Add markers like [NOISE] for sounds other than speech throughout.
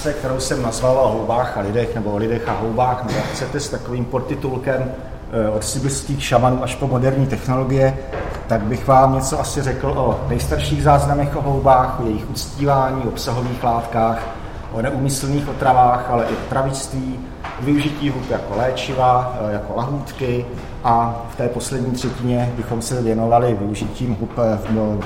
přednášce, kterou jsem nazval o houbách a lidech, nebo o lidech a houbách, nebo chcete s takovým podtitulkem eh, od sibirských šamanů až po moderní technologie, tak bych vám něco asi řekl o nejstarších záznamech o houbách, o jejich uctívání, obsahových látkách, o neumyslných otravách, ale i o travictví, využití hub jako léčiva, eh, jako lahůdky a v té poslední třetině bychom se věnovali využitím hub v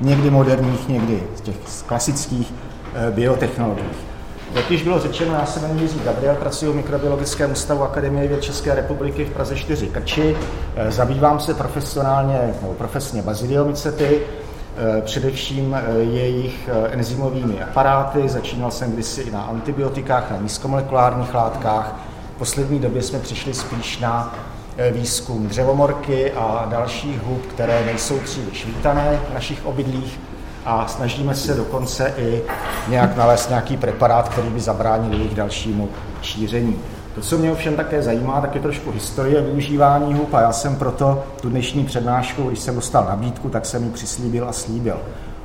někdy moderních, někdy z těch klasických eh, biotechnologiích. Jak již bylo řečeno, já se jmenuji Jiří Gabriel, pracuji v Mikrobiologickém ústavu Akademie věd České republiky v Praze 4 Krči. Eh, zabývám se profesionálně, nebo profesně baziliomicety, eh, především jejich enzymovými aparáty. Začínal jsem kdysi i na antibiotikách, na nízkomolekulárních látkách. V poslední době jsme přišli spíš na Eh, výzkum dřevomorky a dalších hub, které nejsou příliš vítané v našich obydlích a snažíme se dokonce i nějak nalézt nějaký preparát, který by zabránil jejich dalšímu šíření. To, co mě ovšem také zajímá, tak je trošku historie využívání hub a já jsem proto tu dnešní přednášku, když jsem dostal nabídku, tak jsem ji přislíbil a slíbil.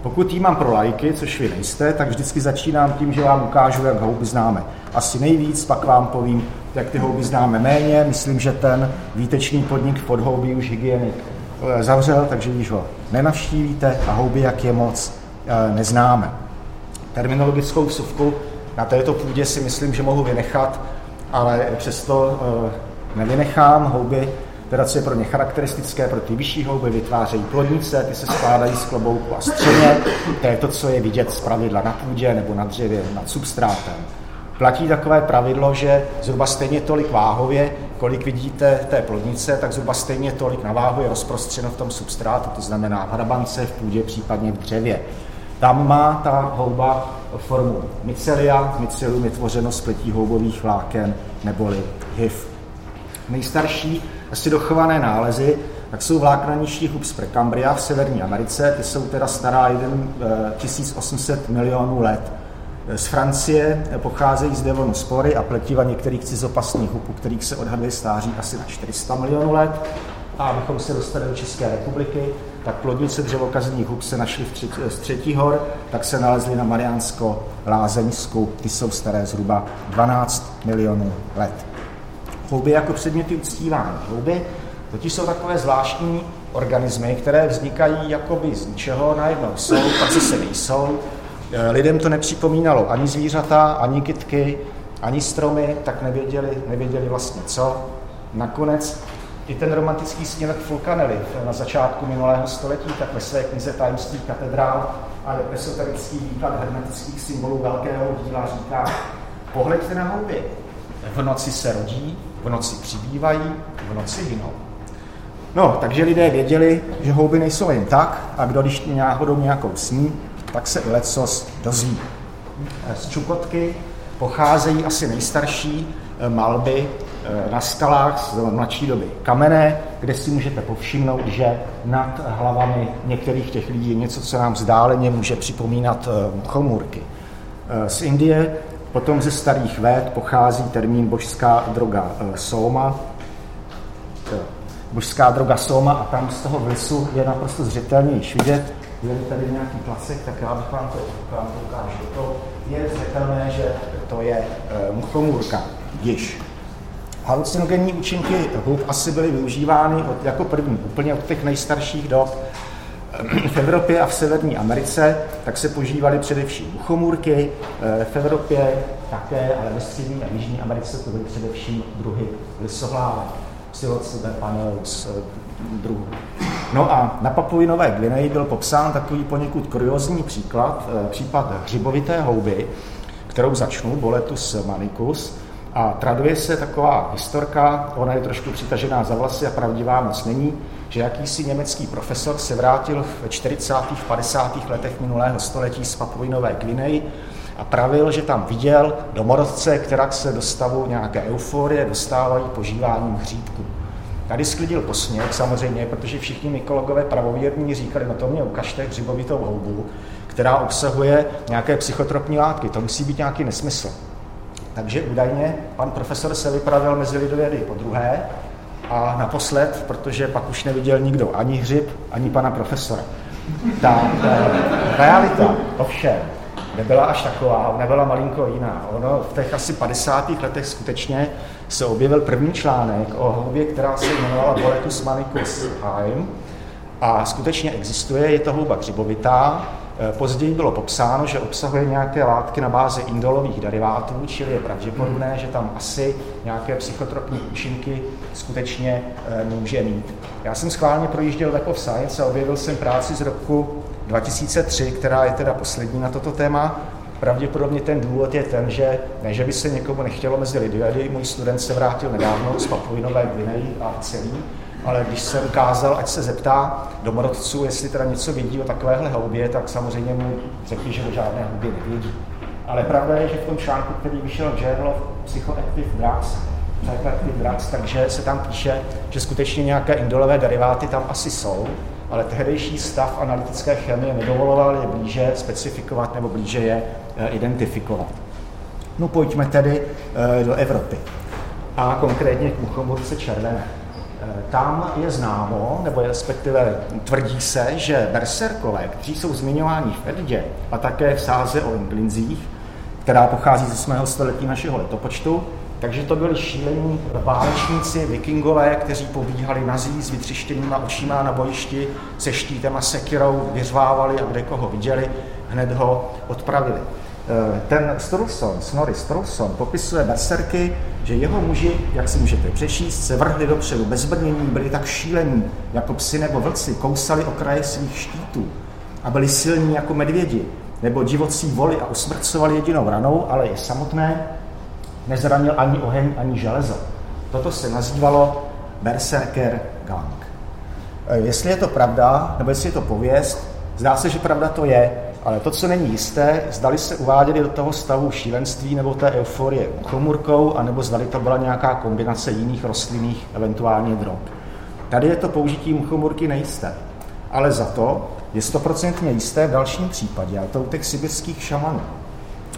Pokud jí mám pro lajky, což vy nejste, tak vždycky začínám tím, že vám ukážu, jak houby známe. Asi nejvíc, pak vám povím, jak ty houby známe méně. Myslím, že ten výtečný podnik v podhoubí už hygienik zavřel, takže již ho nenavštívíte a houby, jak je moc, eh, neznáme. Terminologickou vsuvku na této půdě si myslím, že mohu vynechat, ale přesto eh, nevynechám. Houby teda co je pro ně charakteristické, pro ty vyšší houby vytvářejí plodnice, ty se skládají z klobouku a střeně, to je to, co je vidět z pravidla na půdě nebo na dřevě, nad substrátem. Platí takové pravidlo, že zhruba stejně tolik váhově, kolik vidíte té plodnice, tak zhruba stejně tolik na váhu je rozprostřeno v tom substrátu, to znamená v hrabance, v půdě, případně v dřevě. Tam má ta houba formu mycelia, mycelium je tvořeno z pletí houbových vláken neboli HIV. Nejstarší asi dochované nálezy, tak jsou vláknaniští hub z Precambria v Severní Americe, ty jsou teda stará 1800 eh, milionů let. Z Francie pocházejí z Devonu spory a pletiva některých cizopasných hub, kterých se odhaduje stáří asi na 400 milionů let. A abychom se dostali do České republiky, tak plodnice dřevokazních hub se našly z třetí hor, tak se nalezly na Mariánsko-Lázeňsku, ty jsou staré zhruba 12 milionů let houby jako předměty uctívání. Houby totiž jsou takové zvláštní organismy, které vznikají jakoby z ničeho, najednou jsou, pak se nejsou. E, lidem to nepřipomínalo ani zvířata, ani kytky, ani stromy, tak nevěděli, nevěděli vlastně co. Nakonec i ten romantický sněmek Fulcanelli na začátku minulého století, tak ve své knize Tajemství katedrál a esoterický výklad hermetických symbolů velkého díla říká, pohleďte na houby. V noci se rodí, v noci přibývají, v noci hynou. No, takže lidé věděli, že houby nejsou jen tak a kdo když náhodou nějakou sní, tak se i lecos dozví. Z Čukotky pocházejí asi nejstarší eh, malby eh, na skalách z mladší doby kamenné, kde si můžete povšimnout, že nad hlavami některých těch lidí je něco, co nám vzdáleně může připomínat eh, chomůrky. Z Indie Potom ze starých véd pochází termín božská droga soma, božská droga soma a tam z toho vlisu je naprosto zřetelně již vidět. Je tady nějaký placek, tak já bych vám to, vám to ukážu. To je zřetelné, že to je e, muchomůrka, již. Halucinogenní účinky hub asi byly využívány od, jako první, úplně od těch nejstarších dob [CLEARS THROAT] v Evropě a v Severní Americe tak se požívaly především uchomůrky, eh, v Evropě také, ale ve Střední a Jižní Americe to byly především druhy lisohlávek, psilocybe paneus eh, druhů. No a na Papuinové Gvineji byl popsán takový poněkud kuriozní příklad, eh, případ hřibovité houby, kterou začnu, Boletus manicus, a traduje se taková historka, ona je trošku přitažená za vlasy a pravdivá moc není, že jakýsi německý profesor se vrátil v 40. 50. letech minulého století z Papuinové Gvineji a pravil, že tam viděl domorodce, která se do stavu nějaké euforie dostávají požíváním hříbku. Tady sklidil posměch samozřejmě, protože všichni mykologové pravověrní říkali, no to mě ukažte hřibovitou houbu, která obsahuje nějaké psychotropní látky, to musí být nějaký nesmysl. Takže údajně pan profesor se vypravil mezi lidovědy po druhé a naposled, protože pak už neviděl nikdo ani hřib, ani pana profesora. Ta, ta realita ovšem nebyla až taková, ona byla malinko jiná. Ono v těch asi 50. letech skutečně se objevil první článek o houbě, která se jmenovala Boletus manicus haim a skutečně existuje, je to houba křibovitá, Eh, později bylo popsáno, že obsahuje nějaké látky na bázi indolových derivátů, čili je pravděpodobné, že tam asi nějaké psychotropní účinky skutečně eh, může mít. Já jsem schválně projížděl Web of Science a objevil jsem práci z roku 2003, která je teda poslední na toto téma. Pravděpodobně ten důvod je ten, že ne, že by se někomu nechtělo mezi lidi, můj student se vrátil nedávno z Papuinové Gvineji a celý, ale když jsem ukázal, ať se zeptá domorodců, jestli teda něco vidí o takovéhle houbě, tak samozřejmě mu řekli, že o žádné houbě nevědí. Ale pravda je, že v tom článku, který vyšel v Journal of Psychoactive Drugs, Psychoactive Drugs, takže se tam píše, že skutečně nějaké indolové deriváty tam asi jsou, ale tehdejší stav analytické chemie nedovoloval je blíže specifikovat nebo blíže je eh, identifikovat. No pojďme tedy eh, do Evropy a konkrétně k muchomurce červené. Eh, tam je známo, nebo je respektive tvrdí se, že berserkové, kteří jsou zmiňováni v Edě a také v sáze o Inglinzích, která pochází ze 8. století našeho letopočtu, takže to byli šílení válečníci, vikingové, kteří pobíhali nazí s vytřištěnýma očima na bojišti, se štítem a sekirou, vyřvávali a kde koho viděli, hned ho odpravili. Eh, ten Strulson, Snorri Strulson, popisuje berserky, že jeho muži, jak si můžete přečíst, se vrhli dopředu bez brnění, byli tak šílení, jako psy nebo vlci, kousali okraje svých štítů a byli silní jako medvědi, nebo divocí voli a usmrcovali jedinou ranou, ale je samotné nezranil ani oheň, ani železo. Toto se nazývalo Berserker Gang. Eh, jestli je to pravda, nebo jestli je to pověst, zdá se, že pravda to je, ale to, co není jisté, zdali se uváděli do toho stavu šílenství nebo té euforie chomurkou, anebo zdali to byla nějaká kombinace jiných rostlinných, eventuálně drog. Tady je to použití muchomurky nejisté. Ale za to je stoprocentně jisté v dalším případě, a to u těch sibirských šamanů.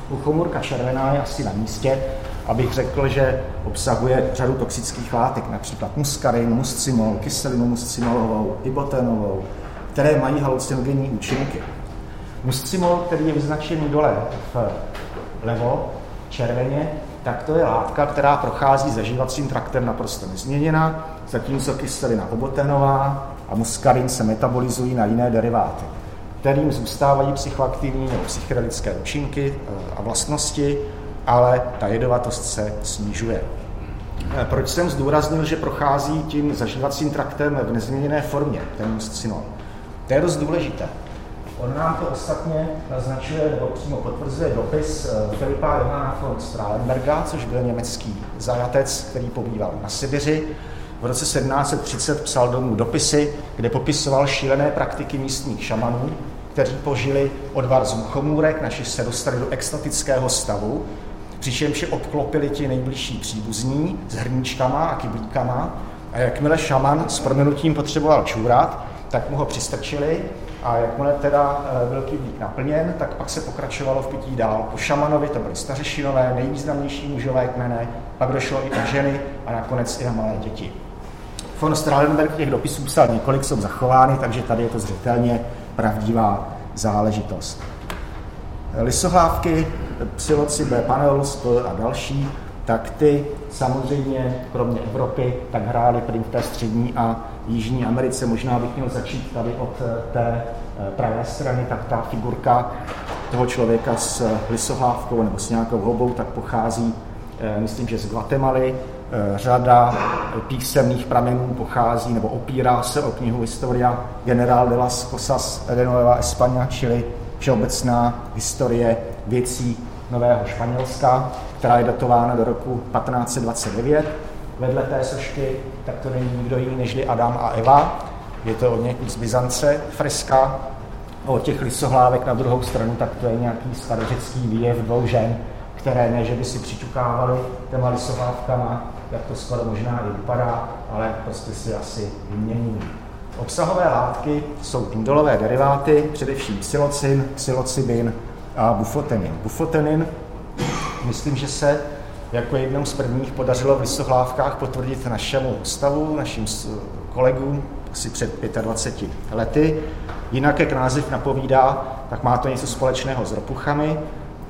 Muchomurka červená je asi na místě, abych řekl, že obsahuje řadu toxických látek, například muskarin, muscimol, kyselinu muscimolovou, ibotenovou, které mají halucinogenní účinky. Muscimol, který je vyznačený dole vlevo, červeně, tak to je látka, která prochází zažívacím traktem naprosto nezměněna, zatímco kyselina obotenová a muskarin se metabolizují na jiné deriváty, kterým zůstávají psychoaktivní nebo psychedelické účinky eh, a vlastnosti, ale ta jedovatost se snižuje. Eh, proč jsem zdůraznil, že prochází tím zažívacím traktem v nezměněné formě, ten muscinol? To je dost důležité. On nám to ostatně naznačuje nebo přímo potvrzuje dopis eh, Filipa Johana von Strahlenberga, což byl německý zajatec, který pobýval na Sibiři. V roce 1730 psal domů dopisy, kde popisoval šílené praktiky místních šamanů, kteří požili odvar z muchomůrek, naši se dostali do extatického stavu, přičemž je obklopili ti nejbližší příbuzní s hrníčkama a kyblíkama a jakmile šaman s proměnutím potřeboval čůrat, tak mu ho přistrčili a jakmile teda eh, byl kyblík naplněn, tak pak se pokračovalo v pití dál. Po šamanovi to byly stařešinové, nejvýznamnější mužové kmene, pak došlo i na ženy a nakonec i na malé děti. Von Strahlenberg těch dopisů psal několik, jsou zachovány, takže tady je to zřetelně pravdivá záležitost. Lisohlávky, psiloci B. panelus a další, tak ty samozřejmě, kromě Evropy, tak hrály první v té střední a Jižní Americe. Možná bych měl začít tady od eh, té eh, pravé strany, tak ta figurka toho člověka s lisohlávkou nebo s nějakou hobou, tak pochází, eh, myslím, že z Guatemaly. Řada písemných pramenů pochází nebo opírá se o knihu Historia General de las Cosas de Nueva España, čili všeobecná historie věcí Nového Španělska, která je datována do roku 1529 vedle té sošky, tak to není nikdo jiný než Adam a Eva. Je to od někud z Byzance freska. Od těch lisohlávek na druhou stranu, tak to je nějaký starořecký výjev dvou žen, které ne, že by si přičukávali těma lisohlávkama, jak to skoro možná i vypadá, ale prostě si asi vymění. Obsahové látky jsou indolové deriváty, především psilocin, psilocybin a bufotenin. Bufotenin, myslím, že se jako jednou z prvních podařilo v Lisohlávkách potvrdit našemu stavu, našim kolegům asi před 25 lety. jinak, jak název napovídá, tak má to něco společného s ropuchami.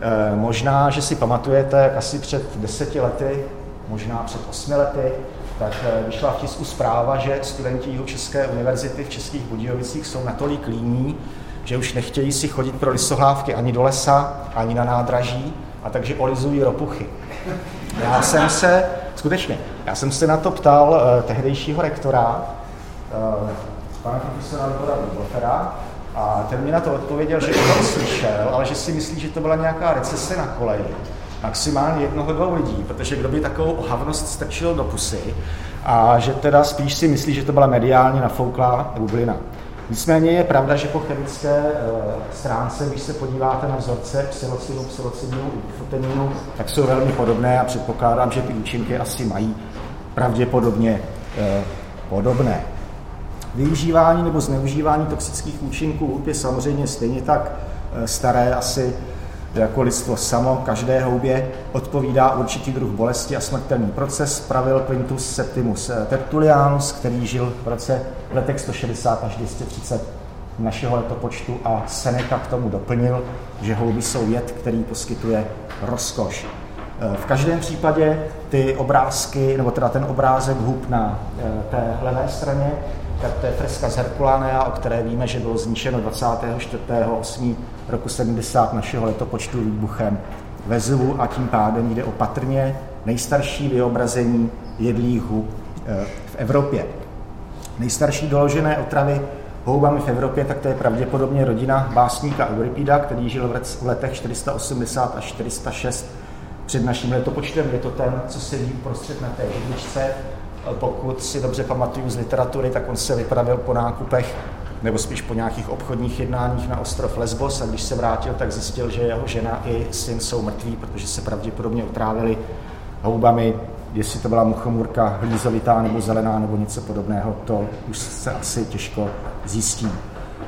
E, možná, že si pamatujete, jak asi před deseti lety, možná před osmi lety, tak e, vyšla v tisku zpráva, že studenti České univerzity v Českých Budějovicích jsou natolik líní, že už nechtějí si chodit pro lisohlávky ani do lesa, ani na nádraží, a takže olizují ropuchy. Já jsem se, skutečně, já jsem se na to ptal uh, tehdejšího rektora, uh, pana profesora Libora Bublofera, a ten mi na to odpověděl, že to slyšel, ale že si myslí, že to byla nějaká recese na koleji. Maximálně jednoho, dvou lidí, protože kdo by takovou ohavnost strčil do pusy a že teda spíš si myslí, že to byla mediálně nafouklá bublina. Nicméně je pravda, že po chemické uh, stránce, když se podíváte na vzorce psilocinu, psilocinu bufoteninu, tak jsou velmi podobné a předpokládám, že ty účinky asi mají pravděpodobně uh, podobné. Využívání nebo zneužívání toxických účinků je samozřejmě stejně tak uh, staré asi jako lidstvo samo, každé houbě odpovídá určitý druh bolesti a smrtelný proces, pravil Quintus Septimus Tertullianus, který žil v roce letech 160 až 230 našeho letopočtu a Seneca k tomu doplnil, že houby jsou jed, který poskytuje rozkoš. V každém případě ty obrázky, nebo teda ten obrázek hub na eh, té levé straně, tak to je freska z Herkulánea, o které víme, že bylo zničeno 24.8. roku 70 našeho letopočtu výbuchem Vezuvu a tím pádem jde o patrně nejstarší vyobrazení jedlých hub eh, v Evropě. Nejstarší doložené otravy houbami v Evropě, tak to je pravděpodobně rodina básníka Euripida, který žil v letech 480 až 406 před naším letopočtem. Je to ten, co sedí uprostřed na té jedničce pokud si dobře pamatuju z literatury, tak on se vypravil po nákupech nebo spíš po nějakých obchodních jednáních na ostrov Lesbos a když se vrátil, tak zjistil, že jeho žena i syn jsou mrtví, protože se pravděpodobně otrávili houbami, jestli to byla muchomůrka hlízovitá nebo zelená nebo něco podobného, to už se asi těžko zjistí.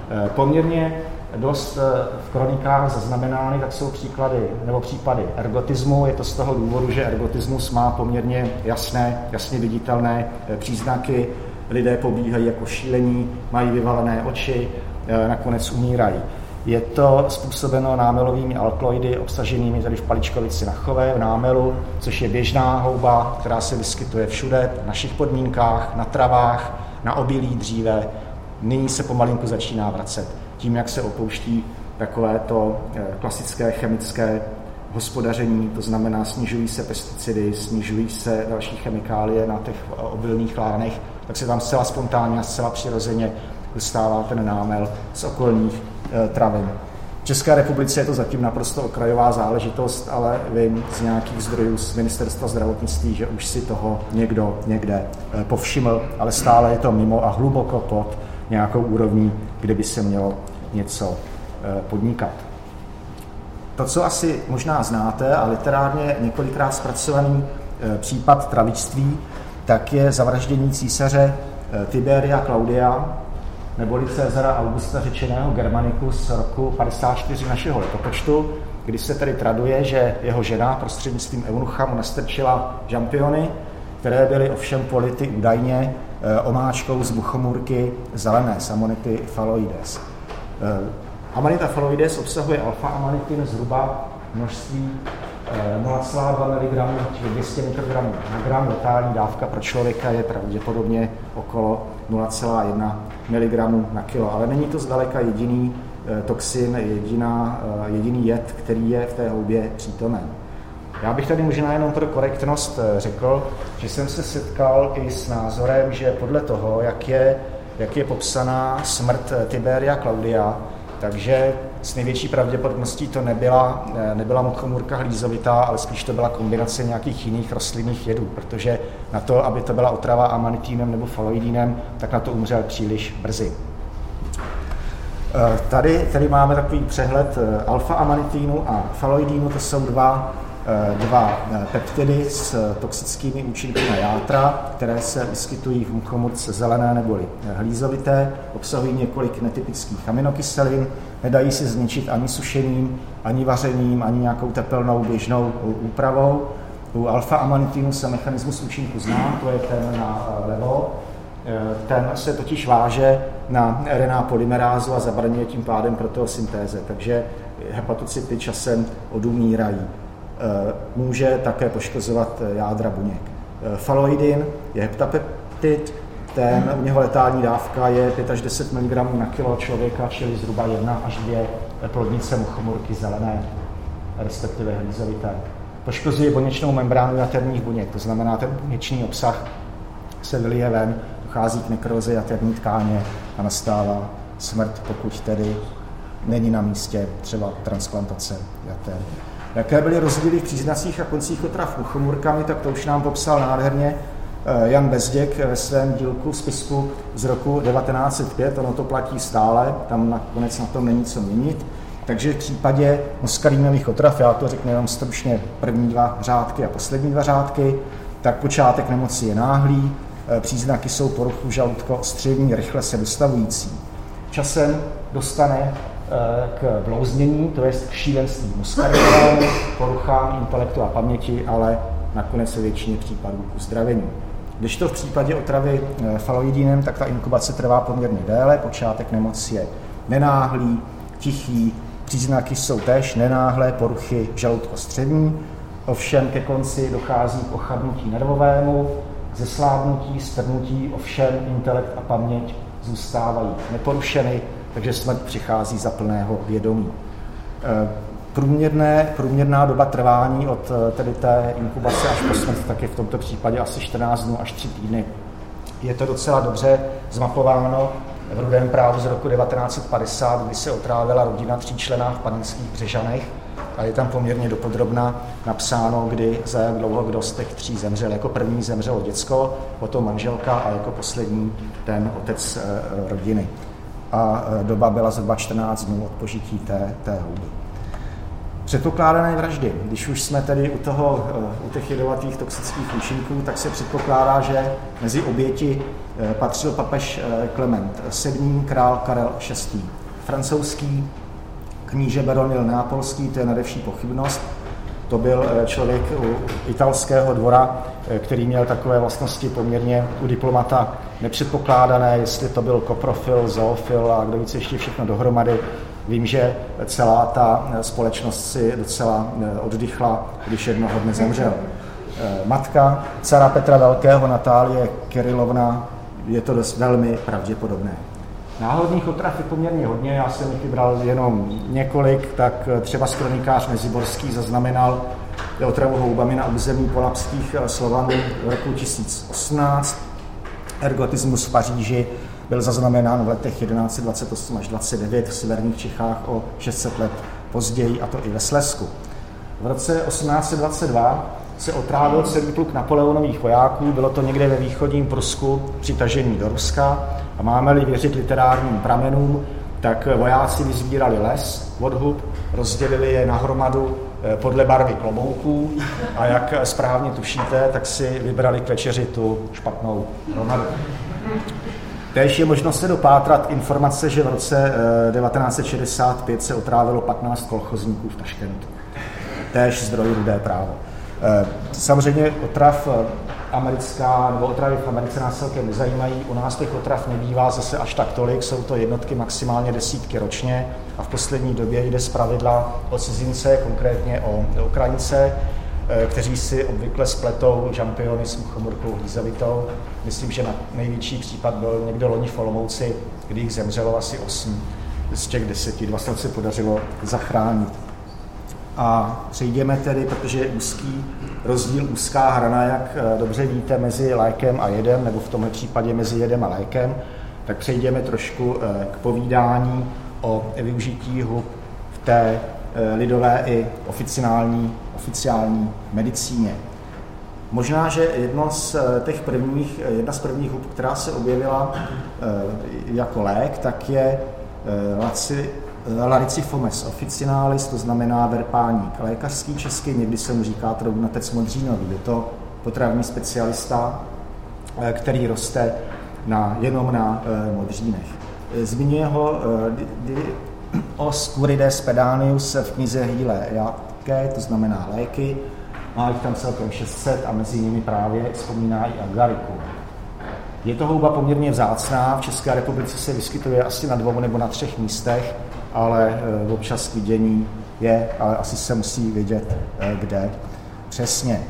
Eh, poměrně dost eh, v kronikách zaznamenány, tak jsou příklady nebo případy ergotismu. Je to z toho důvodu, že ergotismus má poměrně jasné, jasně viditelné eh, příznaky. Lidé pobíhají jako šílení, mají vyvalené oči, eh, nakonec umírají. Je to způsobeno námelovými alkaloidy obsaženými tady v paličkovici na chové, v námelu, což je běžná houba, která se vyskytuje všude, v našich podmínkách, na travách, na obilí dříve. Nyní se pomalinku začíná vracet tím, jak se opouští takové to eh, klasické chemické hospodaření, to znamená snižují se pesticidy, snižují se další chemikálie na těch obilných lánech, tak se tam zcela spontánně a zcela přirozeně dostává ten námel z okolních e, travin. V České republice je to zatím naprosto okrajová záležitost, ale vím z nějakých zdrojů z ministerstva zdravotnictví, že už si toho někdo někde e, povšiml, ale stále je to mimo a hluboko pod nějakou úrovní, kde by se mělo něco eh, podnikat. To, co asi možná znáte a literárně několikrát zpracovaný případ travičství, tak je zavraždění císaře eh, Tiberia Claudia, neboli Cezara Augusta řečeného Germaniku z roku 54 našeho letopočtu, kdy se tedy traduje, že jeho žena prostřednictvím eunucha mu nastrčila žampiony, které byly ovšem polity údajně Eh, omáčkou z buchomůrky zelené samonity Phaloides. Eh, Amanita Phaloides obsahuje alfa-amanitin zhruba množství 0,2 mg, čili 200 mikrogramů na gram. Letální dávka pro člověka je pravděpodobně okolo 0,1 mg na kilo. Ale není to zdaleka jediný eh, toxin, jediná, jediný jed, který je v té houbě přítomen. Já bych tady možná jenom pro korektnost eh, řekl, že jsem se setkal i s názorem, že podle toho, jak je, jak je popsaná smrt eh, Tiberia Claudia, takže s největší pravděpodobností to nebyla, eh, nebyla muchomůrka hlízovitá, ale spíš to byla kombinace nějakých jiných rostlinných jedů, protože na to, aby to byla otrava amanitínem nebo faloidínem, tak na to umřel příliš brzy. Tady, tady máme takový přehled alfa-amanitínu a faloidínu, to jsou dva Eh, dva eh, peptidy s toxickými účinky na játra, které se vyskytují v muchomurce zelené neboli eh, hlízovité, obsahují několik netypických aminokyselin, nedají se zničit ani sušením, ani vařením, ani nějakou tepelnou běžnou úpravou. U alfa-amanitinu se mechanismus účinku zná, to je ten na levo. Ten se totiž váže na RNA polymerázu a zabraňuje tím pádem proteosyntéze, takže hepatocyty časem odumírají. Může také poškozovat jádra buněk. Faloidin je heptapeptid, ten, u něho letální dávka je 5 až 10 mg na kilo člověka, čili zhruba 1 až 2 plodnice muchomorky zelené, respektive hlízovité. Poškozuje buněčnou membránu jaterních buněk, to znamená, ten buněčný obsah se vylije ven, dochází k nekrozi jaterní tkáně a nastává smrt, pokud tedy není na místě třeba transplantace jater. Jaké byly rozdíly v příznacích a koncích otrav muchomurkami, tak to už nám popsal nádherně Eh, Jan Bezděk ve svém dílku spisku z roku 1905, ono to platí stále, tam nakonec na tom není co měnit. Takže v případě muskarýnových otrav, já to řeknu jenom stručně první dva řádky a poslední dva řádky, tak počátek nemoci je náhlý, eh, příznaky jsou poruchu žaludko střední, rychle se dostavující. Časem dostane k blouznění, to je k šílenství muskarinovému, poruchám intelektu a paměti, ale nakonec se většině případů k uzdravení. Když to v případě otravy eh, faloidínem, tak ta inkubace trvá poměrně déle, počátek nemoci je nenáhlý, tichý, příznaky jsou též nenáhlé poruchy žaludko-střední, ovšem ke konci dochází k ochabnutí nervovému, zeslábnutí, strnutí, ovšem intelekt a paměť zůstávají neporušeny, takže smrt přichází za plného vědomí. Eh, Průměrné, průměrná doba trvání od eh, tedy té inkubace až po smrt, tak je v tomto případě asi 14 dnů až 3 týdny. Je to docela dobře zmapováno v Rudém právu z roku 1950, kdy se otrávila rodina tříčlená v panenských Břežanech a je tam poměrně dopodrobna napsáno, kdy za jak dlouho kdo z těch tří zemřel. Jako první zemřelo děcko, potom manželka a jako poslední ten otec eh, rodiny. A eh, doba byla zhruba 14 dnů od požití té, té houby. Předpokládané vraždy. Když už jsme tedy u, toho, eh, u těch jedovatých toxických účinků, tak se předpokládá, že mezi oběti eh, patřil papež Klement VII, král Karel VI. Francouzský kníže Baronil Neapolský, to je nadevší pochybnost. To byl člověk u italského dvora, který měl takové vlastnosti poměrně u diplomata nepředpokládané, jestli to byl koprofil, zoofil a kdo víc ještě všechno dohromady. Vím, že celá ta společnost si docela eh, oddychla, když jednoho dne zemřel. Eh, matka cara Petra Velkého, Natálie Kirilovna, je to dost velmi pravděpodobné. Náhodných otrav je poměrně hodně, já jsem jich vybral jenom několik, tak eh, třeba skronikář Meziborský zaznamenal otravu houbami na území polapských Slovanů v roku 1018, ergotismus v Paříži byl zaznamenán v letech 1128 až 29 v severních Čechách o 600 let později, a to i ve Slesku. V roce 1822 se otrávil celý pluk napoleonových vojáků, bylo to někde ve východním Prusku přitažení do Ruska a máme-li věřit literárním pramenům, tak vojáci vyzbírali les od hub, rozdělili je na hromadu eh, podle barvy klobouků a jak správně tušíte, tak si vybrali k večeři tu špatnou hromadu. Též je možnost se dopátrat informace, že v roce 1965 eh, se otrávilo 15 kolchozníků v Taškentu. Též zdroj rudé právo. Eh, samozřejmě otrav eh, americká, nebo otravy v Americe nás celkem nezajímají. U nás těch otrav nebývá zase až tak tolik, jsou to jednotky maximálně desítky ročně a v poslední době jde z pravidla o cizince, konkrétně o Ukrajince, Eh, kteří si obvykle spletou žampiony s muchomurkou hlízavitou. Myslím, že na největší případ byl někde loni v Olomouci, kdy jich zemřelo asi 8 z těch deseti. Dva se podařilo zachránit. A přejdeme tedy, protože je úzký rozdíl, úzká hrana, jak eh, dobře víte, mezi lékem a jedem, nebo v tomhle případě mezi jedem a lékem, tak přejdeme trošku eh, k povídání o využití hub v té lidové i oficiální oficiální medicíně. Možná, že jedno z eh, těch prvních, eh, jedna z prvních hub, která se objevila eh, jako lék, tak je Laricifomes officinalis, to znamená verpáník lékařský český, někdy se mu říká troubnatec modřínový. Je to potravní specialista, který roste na, jenom na modřínech. Zmiňuje ho Oscurides pedanius v knize Hýle léké, to znamená léky. Má jich tam celkem 600 a mezi nimi právě vzpomíná i agariku. Je to houba poměrně vzácná, v České republice se vyskytuje asi na dvou nebo na třech místech, ale v občas vidění je, ale asi se musí vědět, kde přesně.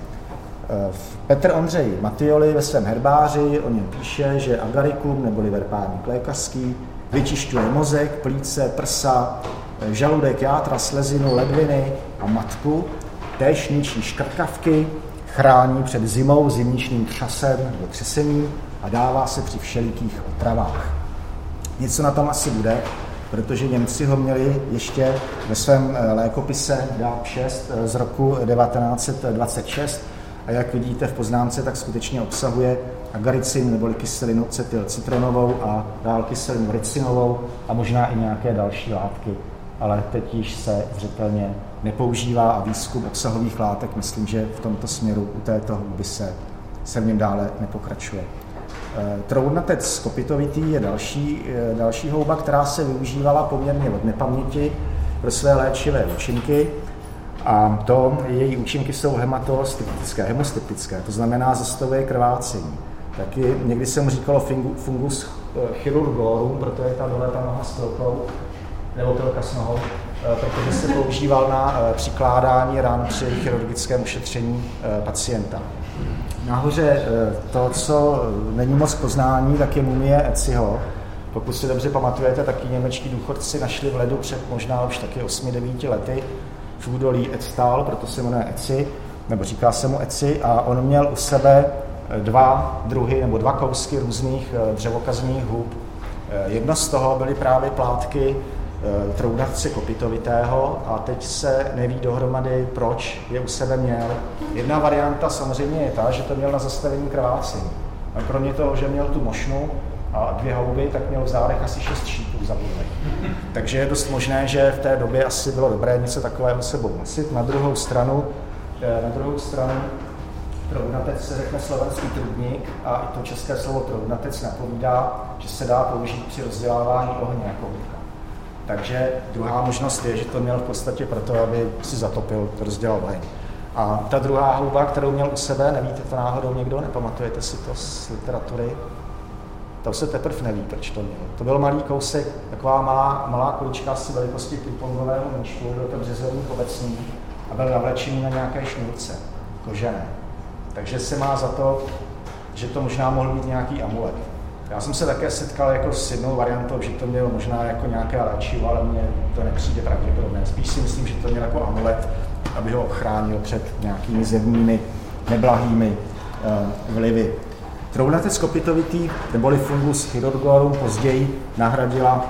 Petr Ondřej Matioli ve svém herbáři o něm píše, že agaricum neboli verpárník lékařský vyčišťuje mozek, plíce, prsa, žaludek, játra, slezinu, ledviny a matku, též ničí škrkavky, chrání před zimou, zimničním třasem nebo třesením a dává se při všelikých otravách. Něco na tom asi bude, protože Němci ho měli ještě ve svém eh, lékopise DAP 6 z roku 1926 a jak vidíte v poznámce, tak skutečně obsahuje agaricin neboli kyselinu citronovou a dál kyselinu ricinovou a možná i nějaké další látky, ale teď již se zřetelně nepoužívá a výzkum obsahových látek, myslím, že v tomto směru u této houby se, se v něm dále nepokračuje. E, Troudnatec kopitovitý je další, e, další houba, která se využívala poměrně od nepaměti pro své léčivé účinky. A to její účinky jsou hematostyptické, hemostyptické, to znamená zastavuje krvácení. Taky někdy se mu říkalo fungus eh, chirurgorum, proto je ta dole ta noha s pilkou, nebo pilka s nohou, eh, protože se používal na eh, přikládání ran při chirurgickém ušetření pacienta. Nahoře to, co není moc poznání, tak je mumie Eciho. Pokud si dobře pamatujete, taky němečtí důchodci našli v ledu před možná už taky 8-9 lety v údolí Etstal, proto se jmenuje Eci, nebo říká se mu Eci, a on měl u sebe dva druhy nebo dva kousky různých eh, dřevokazních hub. Eh, jedno z toho byly právě plátky eh, troudavce kopitovitého a teď se neví dohromady, proč je u sebe měl. Jedna varianta samozřejmě je ta, že to měl na zastavení krvácení. A kromě toho, že měl tu mošnu a dvě houby, tak měl v zádech asi šest šípů za Takže je dost možné, že v té době asi bylo dobré něco takového sebou nosit. Na druhou stranu, na druhou stranu Troudnatec se řekne slovenský trubník a i to české slovo troudnatec napovídá, že se dá použít při rozdělávání ohně jako. Takže druhá možnost je, že to měl v podstatě proto, aby si zatopil, to rozdělal oheň. A ta druhá houba, kterou měl u sebe, nevíte to náhodou někdo, nepamatujete si to z literatury? To se teprve neví, proč to měl. To byl malý kousek, taková malá, malá kulička asi velikosti pingpongového míčku, byl to březový obecný a byl navlečený na nějaké šňůrce, kožené. Takže se má za to, že to možná mohl být nějaký amulet. Já jsem se také setkal jako s jednou variantou, že to mělo možná jako nějaké léčivo, ale mně to nepřijde pravděpodobné. Spíš si myslím, že to měl jako amulet, aby ho ochránil před nějakými zemními neblahými uh, vlivy. Troudnatec kopitovitý, neboli fungus chirurgorum, později nahradila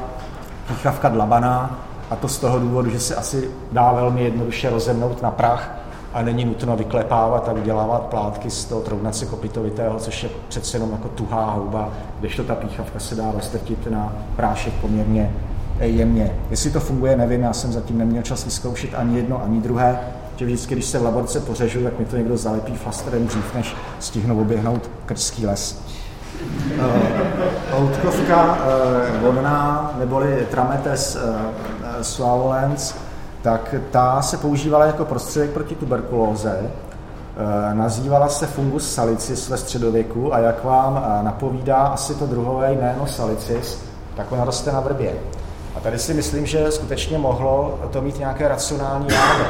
píchavka dlabaná, a to z toho důvodu, že se asi dá velmi jednoduše rozemnout na prach a není nutno vyklepávat a vydělávat plátky z toho troudnace kopitovitého, což je přece jenom jako tuhá houba, kdežto ta píchavka se dá roztrtit na prášek poměrně jemně. Jestli to funguje, nevím, já jsem zatím neměl čas vyzkoušet ani jedno, ani druhé, že vždycky, když se v laborce pořežu, tak mi to někdo zalepí flasterem dřív, než stihnu oběhnout krský les. Uh, Outkovka uh, vodná, neboli Trametes uh, suavolens, tak ta se používala jako prostředek proti tuberkulóze, e, nazývala se fungus salicis ve středověku a jak vám e, napovídá asi to druhové jméno salicis, tak ona roste na vrbě. A tady si myslím, že skutečně mohlo to mít nějaké racionální jádro.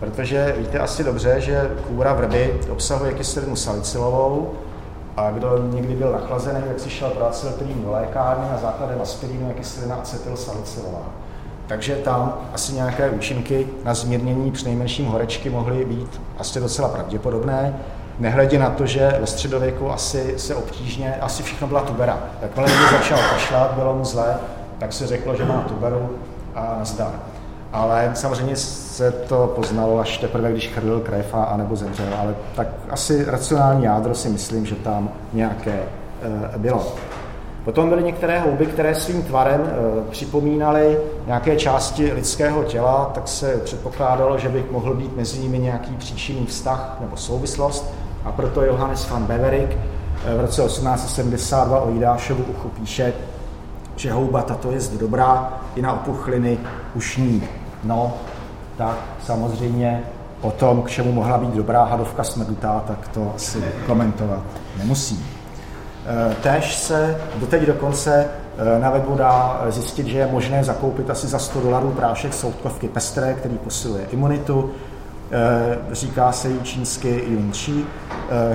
Protože víte asi dobře, že kůra vrby obsahuje kyselinu salicilovou a kdo někdy byl nachlazený, tak si šel acetylín do lékárny a základem aspirínu je kyselina acetylsalicylová. Takže tam asi nějaké účinky na zmírnění přinejmenším horečky mohly být asi docela pravděpodobné. Nehledě na to, že ve středověku asi se obtížně, asi všechno byla tubera. Jakmile někdo začal kašlat, bylo mu zlé, tak se řeklo, že má tuberu a nazdar. Ale samozřejmě se to poznalo až teprve, když chrlil krev a, nebo zemřel. Ale tak asi racionální jádro si myslím, že tam nějaké e, bylo. Potom byly některé houby, které svým tvarem e, připomínaly nějaké části lidského těla, tak se předpokládalo, že by mohl být mezi nimi nějaký příčinný vztah nebo souvislost. A proto Johannes van Beverik e, v roce 1872 o Jidášovu uchu píše, že houba tato je dobrá i na opuchliny ušní. No, tak samozřejmě o tom, k čemu mohla být dobrá hadovka smrdutá, tak to asi komentovat nemusím. Též se doteď dokonce na webu dá zjistit, že je možné zakoupit asi za 100 dolarů prášek soudkovky pestré, který posiluje imunitu. Říká se jí čínsky Yunchi.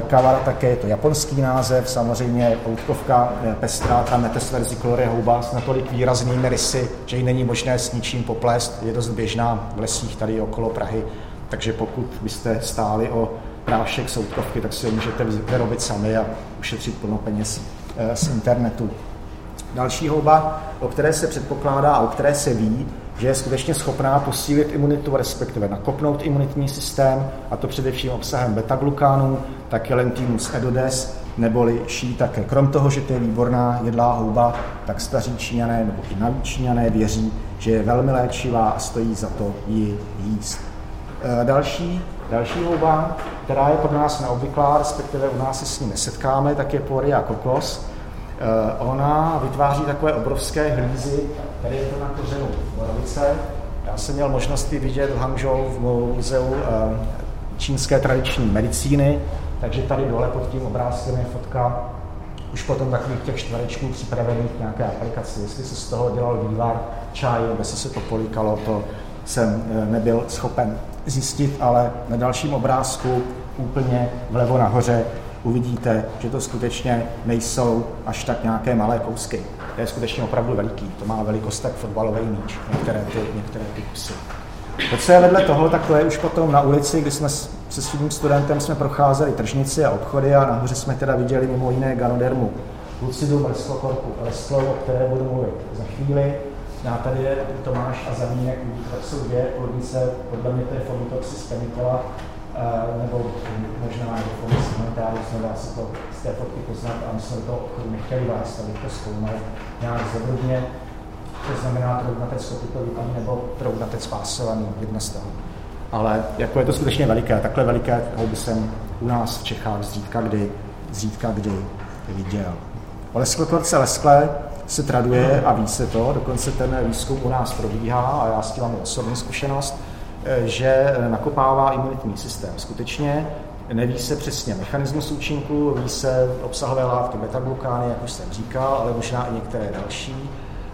Kavara také je to japonský název, samozřejmě loutkovka pestrá, tam netes verzi kolory houba s natolik výraznými rysy, že ji není možné s ničím poplést. Je dost běžná v lesích tady okolo Prahy, takže pokud byste stáli o prášek soudkovky, tak si ho můžete vyrobit sami a ušetřit plno peněz eh, z internetu. Další houba, o které se předpokládá a o které se ví, že je skutečně schopná posílit imunitu, respektive nakopnout imunitní systém, a to především obsahem beta-glukánů, tak je Lentinus edodes, neboli také. Krom toho, že to je výborná jedlá houba, tak staří Číňané nebo i navíc Číňané věří, že je velmi léčivá a stojí za to ji jíst. Eh, další, další houba, která je pro nás neobvyklá, respektive u nás se s ní nesetkáme, tak je Poria kokos. Eh, ona vytváří takové obrovské hlízy, tady je to na kořenu borovice. Já jsem měl možnost vidět v Hangzhou v muzeu eh, čínské tradiční medicíny, takže tady dole pod tím obrázkem je fotka už potom takových těch čtverečků připravených nějaké aplikaci. Jestli se z toho dělal vývar, čaj, bez se to políkalo, to jsem nebyl schopen zjistit, ale na dalším obrázku úplně vlevo nahoře uvidíte, že to skutečně nejsou až tak nějaké malé kousky. To je skutečně opravdu veliký. To má velikost tak fotbalový míč, některé ty, některé ty kusy. To, co je vedle toho, tak to je už potom na ulici, kdy jsme se svým studentem jsme procházeli tržnici a obchody a nahoře jsme teda viděli mimo jiné Ganodermu Lucidum Restlokorpu Lestlou, o které budu mluvit za chvíli. A tady je Tomáš a Zamínek, tak jsou dvě plodnice, podle mě to je Fomitopsis penikola, eh, nebo možná jako Fomis monetaris, nedá se to z té fotky poznat a my jsme do toho obchodu nechtěli vás, abych to zkoumal nějak zevrubně, to znamená troudnatec kopitový nebo troudnatec pásovaný, jedna z toho. Ale jako je to skutečně veliké, takhle veliké by jsem u nás v Čechách zřídka kdy, zřídka kdy viděl. O lesklokorce lesklé se traduje a ví se to, dokonce ten výzkum u nás probíhá a já s tím mám osobní zkušenost, eh, že nakopává imunitní systém. Skutečně neví se přesně mechanismus účinku, ví se obsahové látky betaglukány, jak už jsem říkal, ale možná i některé další.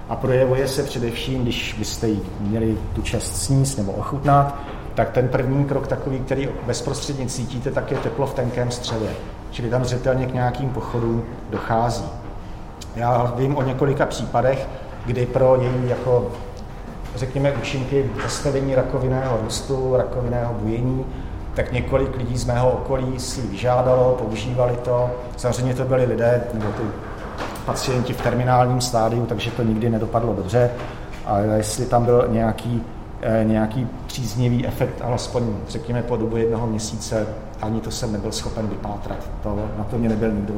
A projevuje se především, když byste jí měli tu čest sníst nebo ochutnat, tak ten první krok takový, který bezprostředně cítíte, tak je teplo v tenkém střevě. Čili tam zřetelně k nějakým pochodům dochází. Já vím o několika případech, kdy pro její jako řekněme účinky zastavení rakovinného růstu, rakovinného bujení, tak několik lidí z mého okolí si vyžádalo, používali to. Samozřejmě to byli lidé, nebo ty pacienti v terminálním stádiu, takže to nikdy nedopadlo dobře. Ale jestli tam byl nějaký, eh, nějaký příznivý efekt, alespoň řekněme po dobu jednoho měsíce, ani to jsem nebyl schopen vypátrat. To, na to mě nebyl nikdo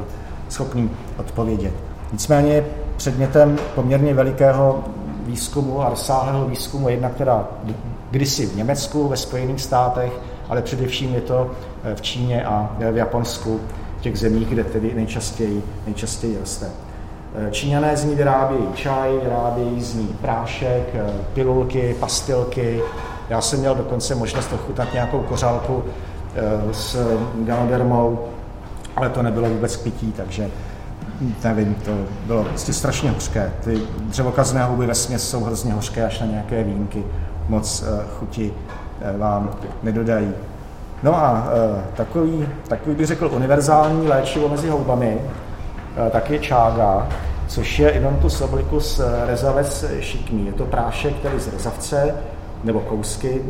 schopný odpovědět. Nicméně je předmětem poměrně velikého výzkumu a rozsáhlého výzkumu, jedna, která kdysi v Německu, ve Spojených státech, ale především je to eh, v Číně a v Japonsku, v těch zemích, kde tedy nejčastěji, nejčastěji roste. Eh, Číňané z ní vyrábějí čaj, vyrábějí z ní prášek, eh, pilulky, pastilky. Já jsem měl dokonce možnost ochutnat nějakou kořálku s ganodermou, ale to nebylo vůbec k pití, takže nevím, to bylo prostě strašně hořké. Ty dřevokazné houby ve směs jsou hrozně hořké až na nějaké výjimky. Moc uh, chuti uh, vám nedodají. No a uh, takový, takový bych řekl univerzální léčivo mezi houbami, tak je čága, což je Idontus obliquus rezavec šikmý. Je to prášek, který z rezavce, nebo kousky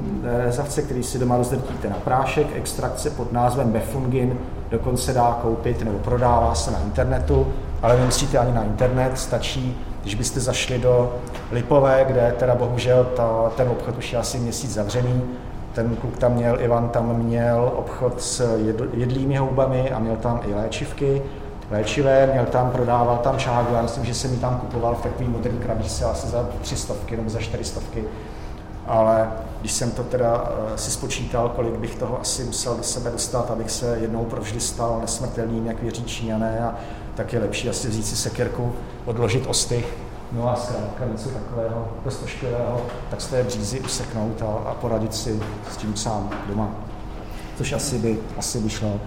rezavce, který si doma rozdrtíte na prášek, extrakce pod názvem Befungin dokonce dá koupit nebo prodává se na internetu, ale nemusíte ani na internet, stačí, když byste zašli do Lipové, kde teda bohužel ta, ten obchod už je asi měsíc zavřený, ten kluk tam měl, Ivan tam měl obchod s jedlými houbami a měl tam i léčivky, léčivé, měl tam, prodával tam čágu, já myslím, že jsem mi tam kupoval v takový moderní krabičce asi za tři stovky nebo za čtyři stovky ale když jsem to teda eh, si spočítal, kolik bych toho asi musel do sebe dostat, abych se jednou provždy stal nesmrtelným, jak věří Číňané, a tak je lepší asi vzít si sekerku, odložit ostych, no a zkrátka něco takového roztošklivého, tak z té břízy useknout a, a poradit si s tím sám doma. Což asi by, asi by šlo.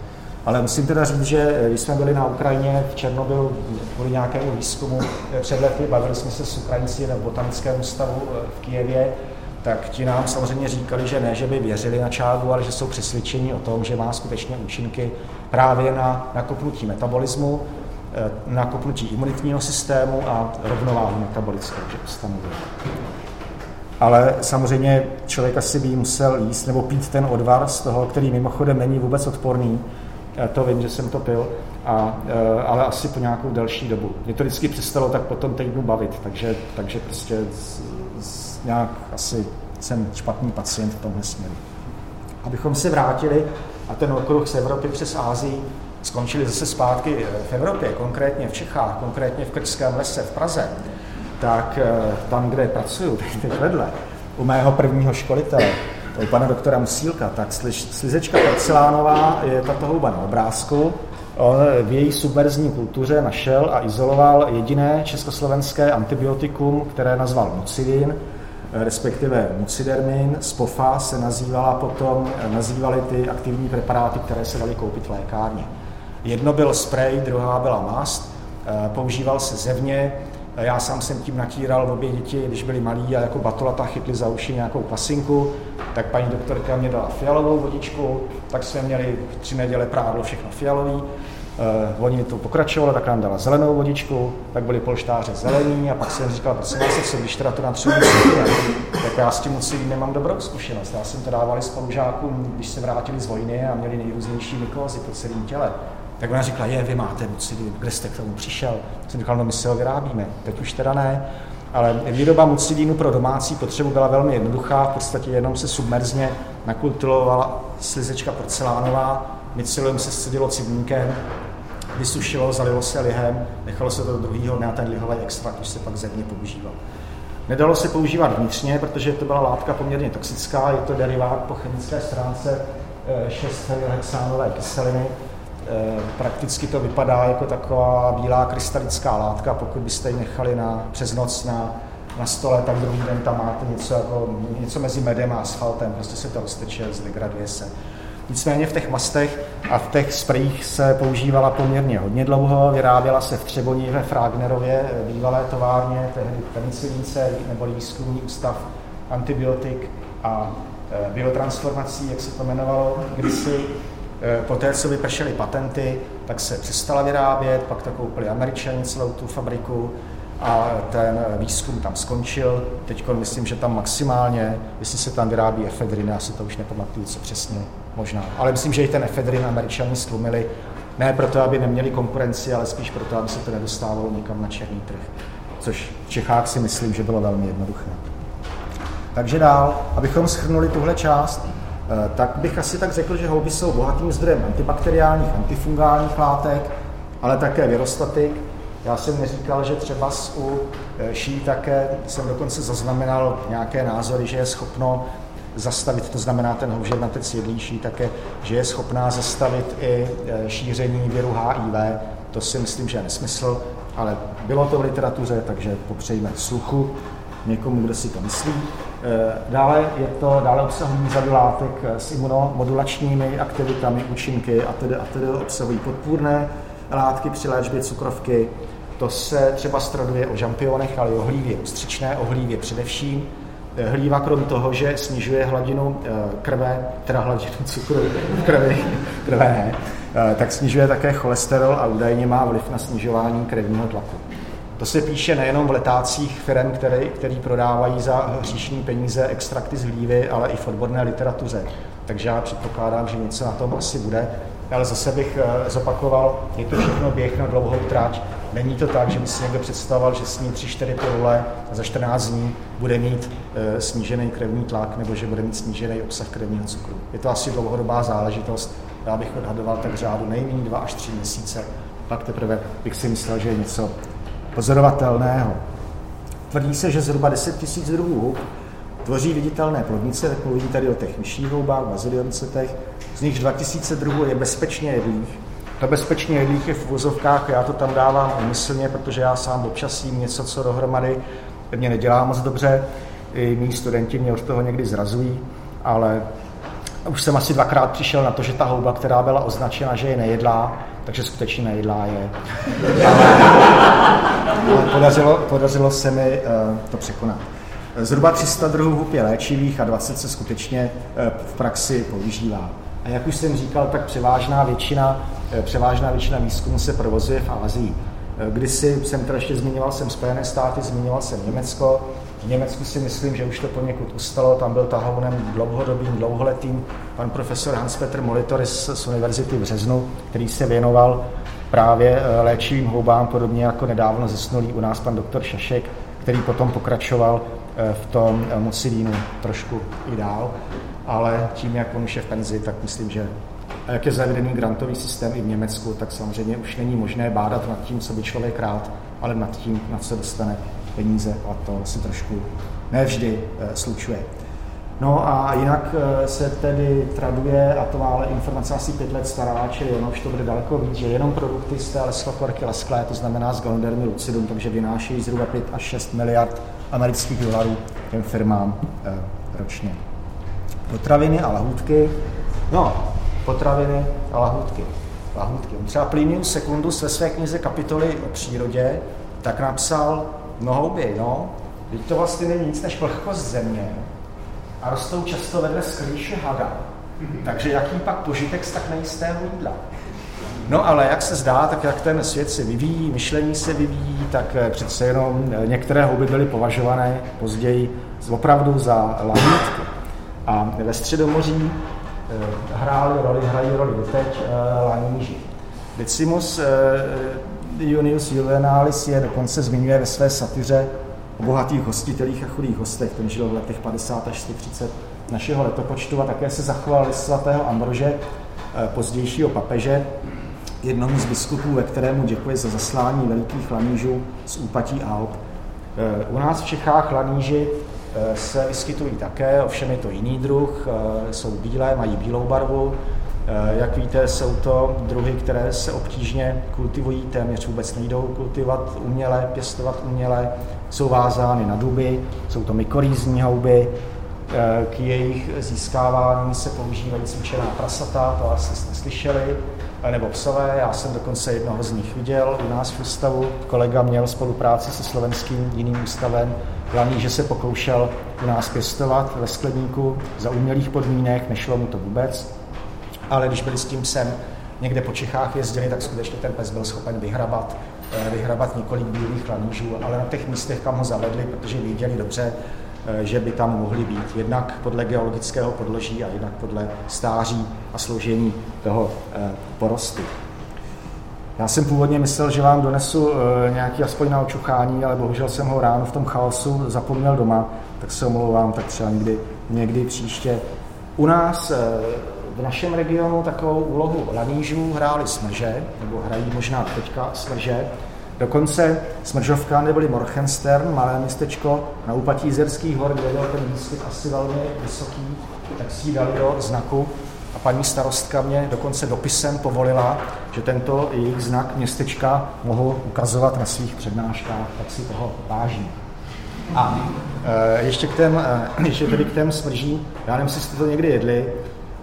Ale musím teda říct, že když jsme byli na Ukrajině v Černobylu kvůli nějakému výzkumu před lety, bavili jsme se s Ukrajinci na botanickém ústavu v Kijevě, tak ti nám samozřejmě říkali, že ne, že by věřili na čágu, ale že jsou přesvědčeni o tom, že má skutečně účinky právě na nakopnutí metabolismu, eh, nakopnutí imunitního systému a rovnováhu metabolickou, že ustanovuje. Ale samozřejmě člověk asi by musel jíst nebo pít ten odvar z toho, který mimochodem není vůbec odporný. To vím, že jsem to pil, a, eh, ale asi po nějakou delší dobu. Mě to vždycky přestalo tak potom týdnu bavit, takže, takže prostě nějak asi jsem špatný pacient v tomhle směru. Abychom se vrátili a ten okruh z Evropy přes Ázii skončili zase zpátky v Evropě, konkrétně v Čechách, konkrétně v Krčském lese v Praze, tak eh, tam, kde pracuju, [LAUGHS] teď vedle, u mého prvního školitele, u pana doktora Musílka, tak slizečka porcelánová je tato houba na obrázku. On v její subverzní kultuře našel a izoloval jediné československé antibiotikum, které nazval mucidin, respektive mucidermin, spofa se nazývala potom, nazývaly ty aktivní preparáty, které se daly koupit v lékárně. Jedno byl spray, druhá byla mast, eh, používal se zevně, já sám jsem tím natíral obě děti, když byly malí a jako batolata chytli za uši nějakou pasinku, tak paní doktorka mě dala fialovou vodičku, tak jsme měli tři neděle prádlo všechno fialový. Uh, oni to pokračovalo, tak nám dala zelenou vodičku, tak byly polštáře zelení a pak jsem říkal, prosím vás, co když teda to na tři tak já s tím moc nemám dobrou zkušenost. Já jsem to dával spolužákům, když se vrátili z vojny a měli nejrůznější mykózy po celém těle. Tak ona říkala, je, vy máte mucidin, kde jste k tomu přišel? Jsem říkal, no my si ho vyrábíme, teď už teda ne. Ale výroba mucidínu pro domácí potřebu byla velmi jednoduchá, v podstatě jenom se submerzně nakultivovala slizečka porcelánová, mycelium se scedilo cibníkem, vysušilo, zalilo se lihem, nechalo se to do druhého dne a ten lihový extrakt už se pak zevně používal. Nedalo se používat vnitřně, protože to byla látka poměrně toxická, je to derivát po chemické stránce 6 eh, hexánové kyseliny. Eh, prakticky to vypadá jako taková bílá krystalická látka, pokud byste ji nechali na, přes noc na, na stole, tak druhý den tam máte něco, jako, něco mezi medem a asfaltem, prostě se to rozteče, zdegraduje se. Nicméně v těch mastech a v těch sprejích se používala poměrně hodně dlouho, vyráběla se v Třeboní ve Fragnerově, bývalé továrně, tehdy penicilínce, nebo výzkumný ústav antibiotik a e, biotransformací, jak se to jmenovalo kdysi. E, poté, co vypršely patenty, tak se přestala vyrábět, pak to koupili američani celou tu fabriku a ten výzkum tam skončil. Teď myslím, že tam maximálně, jestli se tam vyrábí efedrina, já si to už nepamatuju, co přesně možná. Ale myslím, že i ten efedrin američani stlumili, ne proto, aby neměli konkurenci, ale spíš proto, aby se to nedostávalo někam na černý trh. Což v Čechách si myslím, že bylo velmi jednoduché. Takže dál, abychom schrnuli tuhle část, eh, tak bych asi tak řekl, že houby jsou bohatým zdrojem antibakteriálních, antifungálních látek, ale také virostatik. Já jsem neříkal, že třeba u eh, ší také jsem dokonce zaznamenal nějaké názory, že je schopno zastavit, to znamená ten houževnatec jedlíší také, že je schopná zastavit i e, šíření viru HIV. To si myslím, že je nesmysl, ale bylo to v literatuře, takže popřejme sluchu někomu, kdo si to myslí. E, dále je to, dále obsahují řadu látek s imunomodulačními aktivitami, účinky a tedy, a tedy obsahují podpůrné látky při léčbě cukrovky. To se třeba straduje o žampionech, ale i o hlívě ustřičné, o hlívě především Hlíva krom toho, že snižuje hladinu eh, krve, teda hladinu cukru v [LAUGHS] krvi, krve ne, eh, tak snižuje také cholesterol a údajně má vliv na snižování krevního tlaku. To se píše nejenom v letácích firm, které, který prodávají za hříšní peníze extrakty z hlívy, ale i v odborné literatuře. Takže já předpokládám, že něco na tom asi bude. Ale zase bych eh, zopakoval, je to všechno běh na dlouhou trať. Není to tak, že by si někdo představoval, že sní 3-4 pilule za 14 dní bude mít e, snížený krevní tlak nebo že bude mít snížený obsah krevního cukru. Je to asi dlouhodobá záležitost. Já bych odhadoval tak řádu nejméně 2 až 3 měsíce. Pak teprve bych si myslel, že je něco pozorovatelného. Tvrdí se, že zhruba 10 000 druhů tvoří viditelné plodnice, tak mluví tady o těch myších houbách, bazilioncetech, z nich 2000 druhů je bezpečně jedlých, to bezpečně jedlých je v vozovkách, já to tam dávám umyslně, protože já sám občas jím něco, co dohromady mě nedělá moc dobře. I mý studenti mě od toho někdy zrazují, ale už jsem asi dvakrát přišel na to, že ta houba, která byla označena, že je nejedlá, takže skutečně nejedlá je. Ale podařilo, podařilo se mi uh, to překonat. Zhruba 300 druhů hub je léčivých a 20 se skutečně uh, v praxi používá. A jak už jsem říkal, tak převážná většina, převážná většina výzkumu se provozuje v Ázii. Kdysi jsem teda ještě zmiňoval jsem Spojené státy, zmiňoval jsem Německo, v Německu si myslím, že už to poněkud ustalo, tam byl tahounem dlouhodobým, dlouholetým pan profesor Hans-Peter Molitoris z Univerzity v Březnu, který se věnoval právě eh, léčivým houbám, podobně jako nedávno zesnulý u nás pan doktor Šašek, který potom pokračoval eh, v tom eh, mucidínu trošku i dál, ale tím, jak on už je v penzi, tak myslím, že a jak je zavedený grantový systém i v Německu, tak samozřejmě už není možné bádat nad tím, co by člověk rád, ale nad tím, na co dostane peníze a to se trošku nevždy eh, slučuje. No a jinak eh, se tedy traduje, a to má informace asi pět let stará, čili ono už to bude daleko víc, že jenom produkty z té lesklokvorky lesklé, to znamená z Ganodermy lucidum, takže vynášejí zhruba 5 až 6 miliard amerických dolarů těm firmám e, ročně. Potraviny a lahůdky. No, potraviny a lahůdky. lahůdky. Třeba Plinius Secundus ve své knize kapitoly o přírodě tak napsal, No houby, no. Teď to vlastně není nic než vlhkost země a rostou často vedle skrýše hada. Takže jaký pak požitek z tak nejistého jídla? No ale jak se zdá, tak jak ten svět se vyvíjí, myšlení se vyvíjí, tak eh, přece jenom eh, některé houby byly považované později opravdu za lahůdky. A ve Středomoří eh, hrály roli, hrají roli doteď laníži. Decimus Ionius Juvenalis je dokonce zmiňuje ve své satyře o bohatých hostitelích a chudých hostech. Ten žil v letech 50 až 130 našeho letopočtu a také se zachoval list svatého Ambrože, eh, pozdějšího papeže, jednomu z biskupů, ve kterému děkuje za zaslání velikých lanížů z úpatí Alp. Eh, u nás v Čechách laníži eh, se vyskytují také, ovšem je to jiný druh, jsou bílé, mají bílou barvu, Eh, jak víte, jsou to druhy, které se obtížně kultivují, téměř vůbec nejdou kultivovat uměle, pěstovat uměle, jsou vázány na duby, jsou to mykorýzní houby, eh, k jejich získávání se používají cvičená prasata, to asi jste slyšeli, eh, nebo psové, já jsem dokonce jednoho z nich viděl u nás v ústavu, kolega měl spolupráci se slovenským jiným ústavem, hlavní, že se pokoušel u nás pěstovat ve skleníku za umělých podmínek, nešlo mu to vůbec, ale když byli s tím psem někde po Čechách jezdili, tak skutečně ten pes byl schopen vyhrabat, eh, vyhrabat několik bílých lanížů, ale na těch místech, kam ho zavedli, protože věděli dobře, eh, že by tam mohli být. Jednak podle geologického podloží a jednak podle stáří a složení toho eh, porostu. Já jsem původně myslel, že vám donesu nějaký aspoň na očuchání, ale bohužel jsem ho ráno v tom chaosu zapomněl doma, tak se omlouvám, tak třeba někdy, někdy příště. U nás v našem regionu takovou úlohu lanížů hráli smrže, nebo hrají možná teďka smrže. Dokonce smržovka neboli Morchenstern, malé městečko na úpatí Jizerských hor, kde byl ten výskyt asi velmi vysoký, tak si dali do znaku a paní starostka mě dokonce dopisem povolila, že tento jejich znak městečka mohu ukazovat na svých přednáškách, tak si toho vážím. A e, ještě, k tém, e, ještě tedy k tém smrží, já nevím, jestli jste to někdy jedli,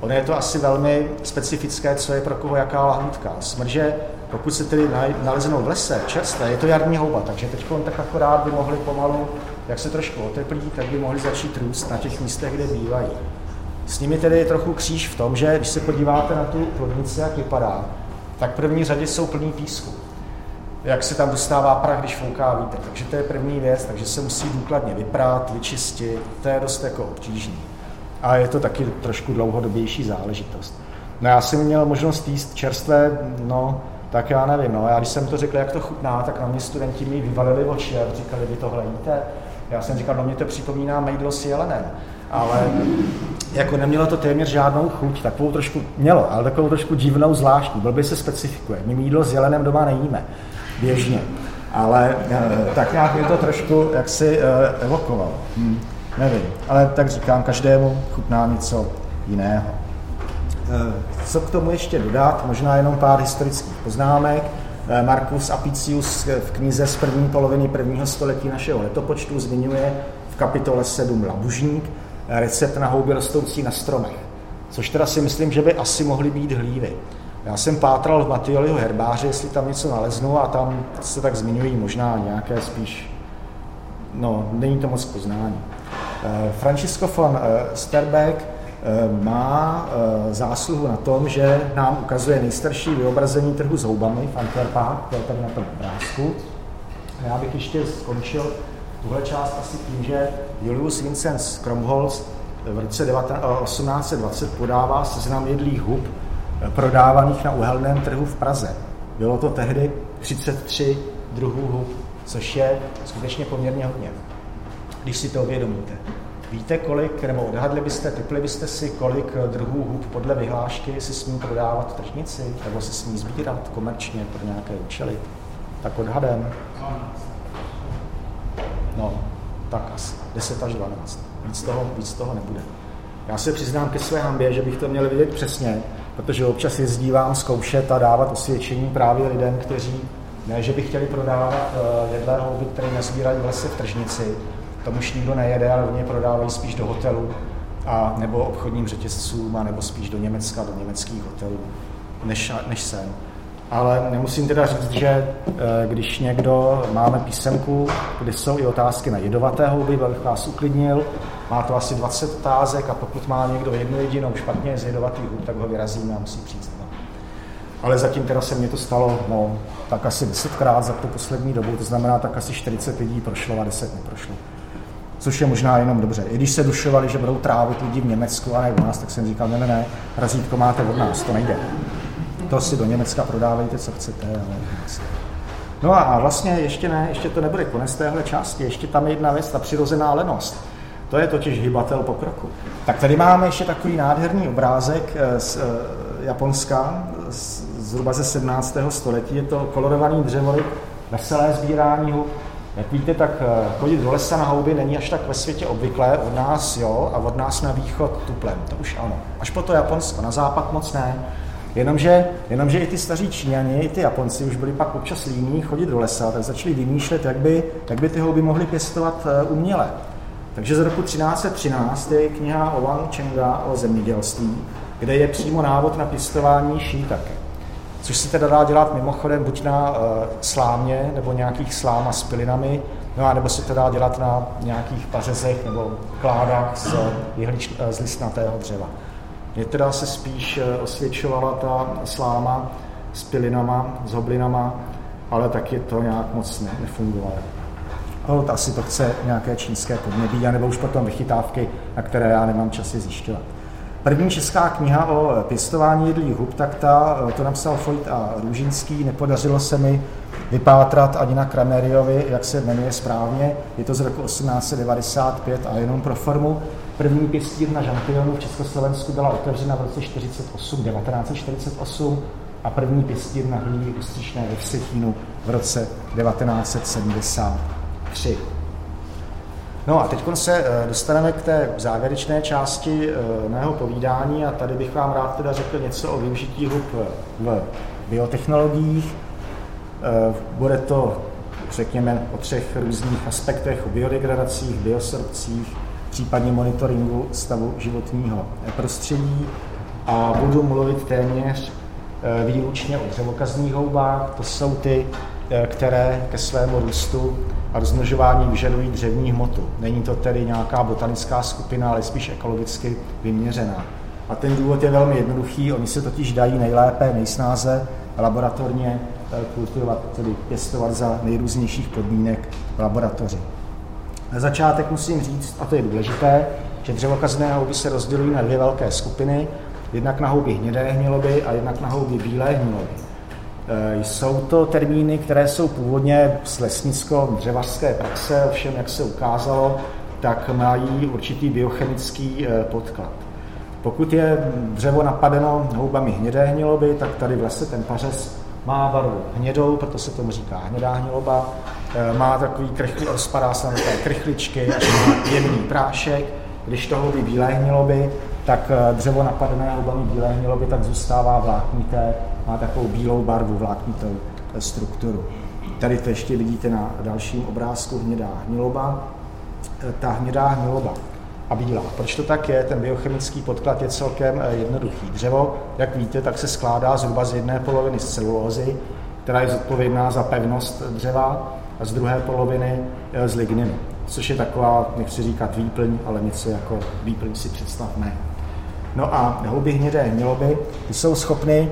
Ono je to asi velmi specifické, co je pro koho jaká lahůdka. Smrže, pokud se tedy naleznou v lese, čerstvé, je to jarní houba, takže teď tak akorát by mohli pomalu, jak se trošku oteplí, tak by mohli začít růst na těch místech, kde bývají. S nimi tedy je trochu kříž v tom, že když se podíváte na tu plodnici, jak vypadá, tak první řadě jsou plný písku. Jak se tam dostává prach, když fouká vítr. Takže to je první věc, takže se musí důkladně vyprát, vyčistit, to je dost jako obtížné a je to taky trošku dlouhodobější záležitost. No já jsem měl možnost jíst čerstvé, no, tak já nevím, no, já když jsem to řekl, jak to chutná, tak na mě studenti mi vyvalili oči a říkali, vy tohle jíte? Já jsem říkal, no mě to připomíná mejdlo s jelenem, ale jako nemělo to téměř žádnou chuť, takovou trošku, mělo, ale takovou trošku divnou zvláštní, blbě se specifikuje. My jídlo s jelenem doma nejíme, běžně, ale eh, tak nějak mě to trošku jaksi eh, evokovalo. Hmm. Nevím, ale tak říkám, každému chutná něco jiného. Eh, co k tomu ještě dodat? Možná jenom pár historických poznámek. Marcus Apicius v knize z první poloviny prvního století našeho letopočtu zmiňuje v kapitole 7 Labužník recept na houby rostoucí na stromech. což teda si myslím, že by asi mohly být hlívy. Já jsem pátral v Matioliho herbáři, jestli tam něco naleznu a tam se tak zmiňují možná nějaké spíš, no, není to moc poznání. Eh, Francisco von eh, Sterbeck eh, má zásluhu na tom, že nám ukazuje nejstarší vyobrazení trhu s houbami v Antwerpách, to je tady na tom obrázku. Já bych ještě skončil tuhle část asi tím, že Julius Vincenz Kromholz v roce 1820 podává seznam jedlých hub prodávaných na uhelném trhu v Praze. Bylo to tehdy 33 druhů hub, což je skutečně poměrně hodně, když si to uvědomíte. Víte, kolik, nebo odhadli byste, typli byste si, kolik druhů hub podle vyhlášky si smí prodávat v tržnici, nebo si smí sbírat komerčně pro nějaké účely? Tak odhadem. No, tak asi 10 až 12. Víc toho, víc toho nebude. Já se přiznám ke své hambě, že bych to měl vidět přesně, protože občas jezdívám zkoušet a dávat osvědčení právě lidem, kteří ne, že by chtěli prodávat uh, jedlé houby, které nezbírají v lese v tržnici, tam už nikdo nejede, ale oni prodávají spíš do hotelu a nebo obchodním řetězcům, a nebo spíš do Německa, do německých hotelů, než, než sem. Ale nemusím teda říct, že eh, když někdo máme písemku, kde jsou i otázky na jedovaté houby, bych vás uklidnil, má to asi 20 otázek a pokud má někdo jednu jedinou špatně z jedovatých hub, tak ho vyrazíme a musí přijít Ale zatím teda se mně to stalo no, tak asi desetkrát za tu poslední dobu, to znamená tak asi 40 lidí prošlo a 10 neprošlo. Což je možná jenom dobře. I když se dušovali, že budou trávit lidi v Německu a ne u nás, tak jsem říkal, ne, ne, ne, razítko máte od nás, to nejde. To si do Německa prodávejte, co chcete, ale No a vlastně ještě ne, ještě to nebude konec téhle části, ještě tam je jedna věc, ta přirozená lenost. To je totiž hybatel pokroku. Tak tady máme ještě takový nádherný obrázek eh, z eh, Japonska, zhruba ze 17. století. Je to kolorovaný dřevory, veselé sbírání. Jak víte, tak eh, chodit do lesa na houby není až tak ve světě obvyklé. Od nás jo, a od nás na východ tuplem. To už ano. Až po to Japonsko, na západ moc ne. Jenomže, jenomže i ty staří Číňani, i ty Japonci už byli pak občas líní chodit do lesa, tak začali vymýšlet, jak by, jak by ty houby mohly pěstovat uměle. Takže z roku 1313 je kniha o Wang Chenga o zemědělství, kde je přímo návod na pěstování šítake. Což se teda dá dělat mimochodem buď na uh, slámě nebo nějakých sláma s pilinami, no a nebo se to dá dělat na nějakých pařezech nebo kládách z, jehlič, uh, z listnatého dřeva. Mně teda se spíš uh, osvědčovala ta sláma s pilinama, s hoblinama, ale taky to nějak moc ne, nefungovalo hold, asi to chce nějaké čínské podnebí, anebo už potom vychytávky, na které já nemám časy zjišťovat. První česká kniha o pěstování jedlých hub, tak ta, to napsal Foyt a Růžinský, nepodařilo se mi vypátrat ani na Krameriovi, jak se jmenuje správně, je to z roku 1895 a jenom pro formu. První pěstírna žampionu v Československu byla otevřena v roce 48, 1948 a první pěstírna hlívy ústřičné ve Vsetínu v roce 1970. 3. No a teď se eh, dostaneme k té závěrečné části eh, mého povídání a tady bych vám rád teda řekl něco o využití hub v biotechnologiích. Eh, bude to, řekněme, o třech různých aspektech, o biodegradacích, biosorpcích, případně monitoringu stavu životního prostředí a budu mluvit téměř výlučně o dřevokazních houbách. To jsou ty, které ke svému růstu a rozmnožování vyžadují dřevní hmotu. Není to tedy nějaká botanická skupina, ale spíš ekologicky vyměřená. A ten důvod je velmi jednoduchý, oni se totiž dají nejlépe, nejsnáze laboratorně eh, kultivovat, tedy pěstovat za nejrůznějších podmínek v laboratoři. Na začátek musím říct, a to je důležité, že dřevokazné houby se rozdělují na dvě velké skupiny, jednak na houby hnědé hniloby a jednak na houby bílé hniloby. Eh, jsou to termíny, které jsou původně z lesnicko-dřevařské praxe, ovšem, jak se ukázalo, tak mají určitý biochemický eh, podklad. Pokud je dřevo napadeno houbami hnědé hniloby, tak tady v lese ten pařez má barvu hnědou, proto se tomu říká hnědá hniloba, má takový krychli, rozpadá se na takové krychličky, až má jemný prášek, když to houby bílé hniloby, tak dřevo napadené houbami bílé hniloby tak zůstává vláknité má takovou bílou barvu, vláknitou strukturu. Tady to ještě vidíte na dalším obrázku hnědá hniloba. Ta hnědá hniloba a bílá. Proč to tak je? Ten biochemický podklad je celkem eh, jednoduchý. Dřevo, jak víte, tak se skládá zhruba z jedné poloviny z celulózy, která je zodpovědná za pevnost dřeva, a z druhé poloviny z ligninu, což je taková, nechci říkat výplň, ale něco jako výplň si představme. No a houby hnědé hniloby, ty jsou schopny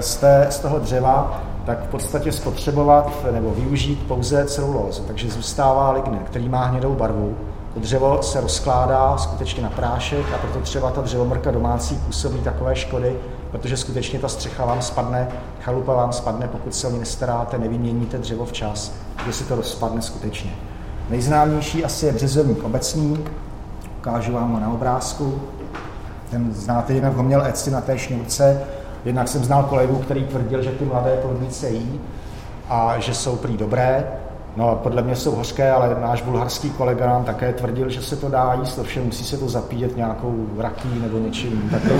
z, té, z toho dřeva tak v podstatě spotřebovat nebo využít pouze celulózu. Takže zůstává lignin, který má hnědou barvu. To dřevo se rozkládá skutečně na prášek a proto třeba ta dřevomrka domácí působí takové škody, protože skutečně ta střecha vám spadne, chalupa vám spadne, pokud se o ní nestaráte, nevyměníte dřevo včas, že si to rozpadne skutečně. Nejznámější asi je březovník obecný, ukážu vám ho na obrázku. Ten znáte, jinak ho měl Etsy na té šňůrce, Jednak jsem znal kolegu, který tvrdil, že ty mladé plodnice jí a že jsou prý dobré. No, podle mě jsou hořké, ale náš bulharský kolega nám také tvrdil, že se to dá jíst, ovšem musí se to zapíjet nějakou rakí nebo něčím. Tak to,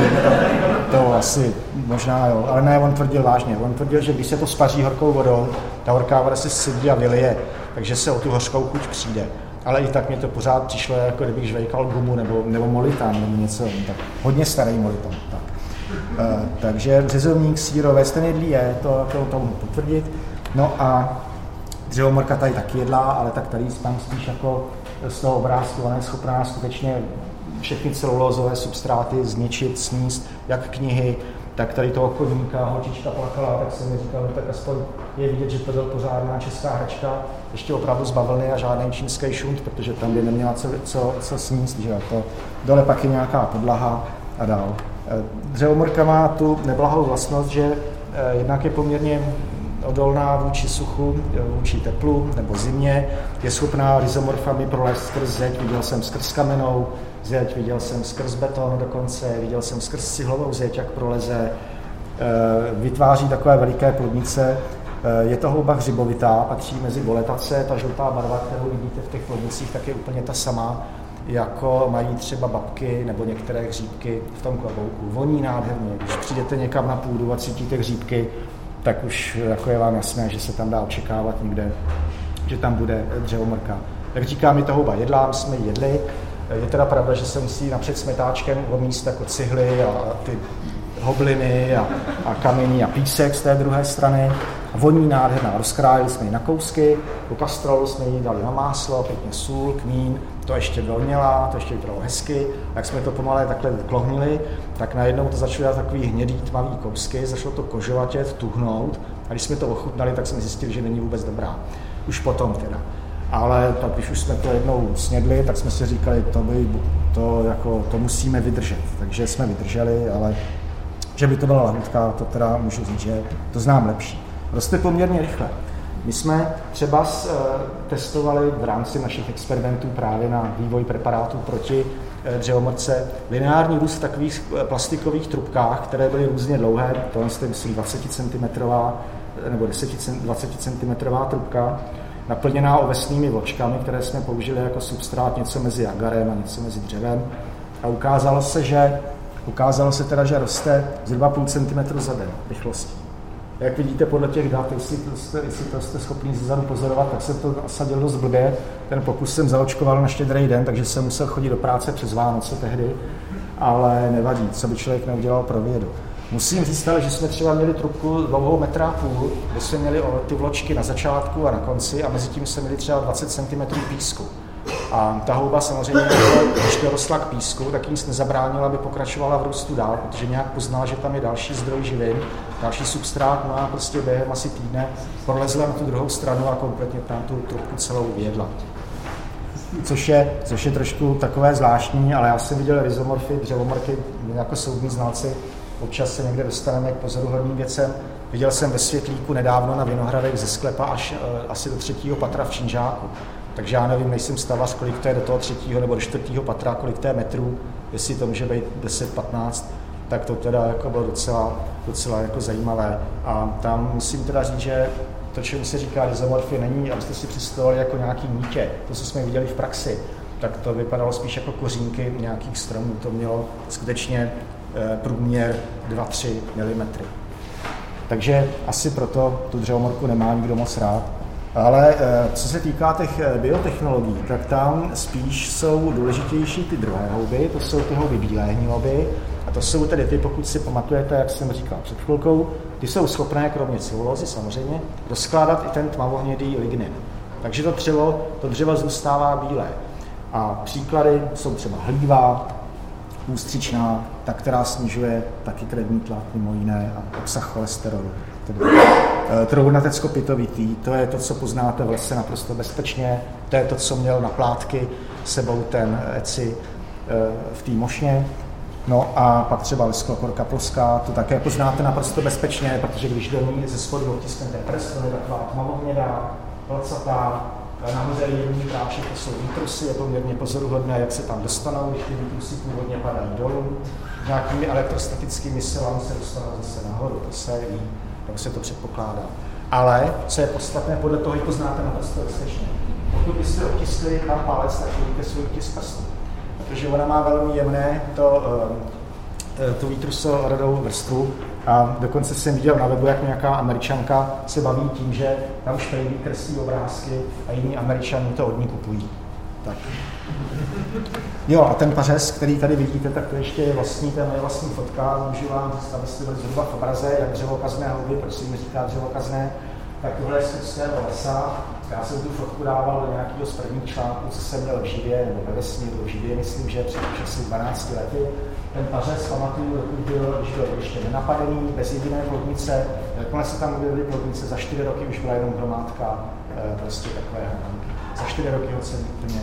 to asi možná jo, ale ne, on tvrdil vážně. On tvrdil, že když se to spaří horkou vodou, ta horká voda se sedí a vylije, takže se o tu hořkou chuť přijde. Ale i tak mě to pořád přišlo, jako kdybych žvejkal gumu nebo, nebo molitán nebo něco, tak hodně starý molitán. Tak. Eh, takže řezovník sírové ten jedlí je, to, to, to mohu potvrdit. No a dřevomorka tady taky jedlá, ale tak tady tam spíš jako z toho obrázku, ona je schopná skutečně všechny celulózové substráty zničit, sníst, jak knihy, tak tady toho koníka, holčička plakala, tak jsem mi říkal, no tak aspoň je vidět, že to byl pořádná česká hračka, ještě opravdu z a žádný čínský šunt, protože tam by neměla co, co, co sníst, že to dole pak je nějaká podlaha a dál. Dřevomorka má tu neblahou vlastnost, že eh, jednak je poměrně odolná vůči suchu, eh, vůči teplu nebo zimě, je schopná rizomorfami prolézt skrz zeď, viděl jsem skrz kamenou zeď, viděl jsem skrz beton dokonce, viděl jsem skrz cihlovou zeď, jak proleze, eh, vytváří takové veliké plodnice, je to houba hřibovitá, patří mezi boletace, ta žlutá barva, kterou vidíte v těch plodnicích, tak je úplně ta sama jako mají třeba babky nebo některé hříbky v tom klobouku. Voní nádherně. Když přijdete někam na půdu a cítíte hříbky, tak už jako je vám jasné, že se tam dá očekávat někde, že tam bude dřevomrka. Jak říká mi to houba jedlá, my jsme jedli. Je teda pravda, že se musí napřed smetáčkem omíst jako cihly a ty hobliny a, a kamení a písek z té druhé strany. Voní nádherná, rozkrájeli jsme ji na kousky, do kastrolu jsme ji dali na máslo, pěkně sůl, kmín, to ještě velměla, to ještě vypadalo hezky. Jak jsme to pomalé takhle vyklohnili, tak najednou to začalo takový hnědý, tmavý kousky, začalo to kožovatět, tuhnout. A když jsme to ochutnali, tak jsme zjistili, že není vůbec dobrá. Už potom teda. Ale tak, když už jsme to jednou snědli, tak jsme si říkali, to, by, to, jako, to musíme vydržet. Takže jsme vydrželi, ale že by to byla lahutka, to teda můžu říct, že to znám lepší. Roste poměrně rychle. My jsme třeba eh, testovali v rámci našich experimentů právě na vývoj preparátů proti eh, dřevomrce lineární růst v takových eh, plastikových trubkách, které byly různě dlouhé, to je myslím 20 cm nebo 10, 20 cm trubka, naplněná ovesnými vločkami, které jsme použili jako substrát něco mezi agarem a něco mezi dřevem. A ukázalo se, že ukázalo se teda, že roste zhruba půl centimetru za den rychlostí. Jak vidíte podle těch dat, jestli to jste, jestli to jste schopni zezadu pozorovat, tak se to nasadil dost blbě. Ten pokus jsem zaočkoval na štědrý den, takže jsem musel chodit do práce přes Vánoce tehdy, ale nevadí, co by člověk neudělal pro vědu. Musím říct ale, že jsme třeba měli trubku dlouhou metra a půl, kde jsme měli ty vločky na začátku a na konci a mezi tím jsme měli třeba 20 cm písku. A ta houba samozřejmě, když to rostla k písku, tak nic nezabránila, aby pokračovala v růstu dál, protože nějak poznala, že tam je další zdroj živin, další substrát, no a prostě během asi týdne prolezla na tu druhou stranu a kompletně tam tu trubku celou vyjedla. Což je, což je trošku takové zvláštní, ale já jsem viděl rizomorfy, dřevomorky, jako soudní znalci, občas se někde dostaneme k pozoruhodným věcem. Viděl jsem ve Světlíku nedávno na Vinohradech ze sklepa až uh, asi do třetího patra v Činžáku. Takže já nevím, nejsem stavař, kolik to je do toho třetího nebo do čtvrtého patra, kolik to je metrů, jestli to může být 10-15, tak to teda jako bylo docela, docela jako zajímavé. A tam musím teda říct, že to, čemu se říká rizomorfie, není, abyste si představovali jako nějaký nítě, to, co jsme viděli v praxi, tak to vypadalo spíš jako kořínky nějakých stromů. To mělo skutečně eh, průměr 2-3 mm. Takže asi proto tu dřevomorku nemá nikdo moc rád. Ale eh, co se týká těch eh, biotechnologií, tak tam spíš jsou důležitější ty druhé houby, to jsou ty houby bílé hniloby, a to jsou tedy ty, pokud si pamatujete, jak jsem říkal před chvilkou, ty jsou schopné, kromě celulózy samozřejmě, rozkládat i ten tmavohnědý lignin. Takže to dřevo, to dřevo zůstává bílé. A příklady jsou třeba hlíva, ústřičná, ta, která snižuje taky krevní tlak mimo jiné a obsah cholesterolu. Tedy, eh, Trouhnatecko-pitovitý, to je to, co poznáte v lese naprosto bezpečně, to je to, co měl na plátky sebou ten Eci eh, v té mošně. No a pak třeba lesklokorka ploská, to také poznáte naprosto bezpečně, protože když do ní ze spodu otisknete prst, to je taková tmavohnědá, placatá, nahoře jední prášek, to jsou výtrusy, je poměrně pozoruhodné, jak se tam dostanou, když ty výtrusy původně padají dolů. Nějakými elektrostatickými silami se dostanou zase nahoru, to se ví, tak se to předpokládá. Ale, co je podstatné, podle toho i poznáte naprosto bezpečně. Pokud byste otiskli tam palec, tak vidíte svůj tisk prstů. Protože ona má velmi jemné to, eh, tu výtrusorodou vrstvu a dokonce jsem viděl na webu, jak nějaká američanka se baví tím, že tam špejlí kreslí obrázky a jiní američané to od ní kupují. Tak. Jo, a ten pařez, který tady vidíte, tak to ještě je vlastní, to je moje vlastní fotka, můžu vám si zhruba v obraze, jak dřevokazné houby, se jim říká dřevokazné, tak tohle je z lesa. Já jsem tu fotku dával do nějakého z prvních článků, co jsem měl v živě, nebo ve vesmíru v živě, myslím, že před asi 12 lety ten pařez pamatuju, dokud byl, když byl ještě nenapadený, bez jediné plodnice. Jakmile se tam objevily plodnice, za čtyři roky už byla jenom hromádka eh, prostě takové. Za čtyři roky ho celý úplně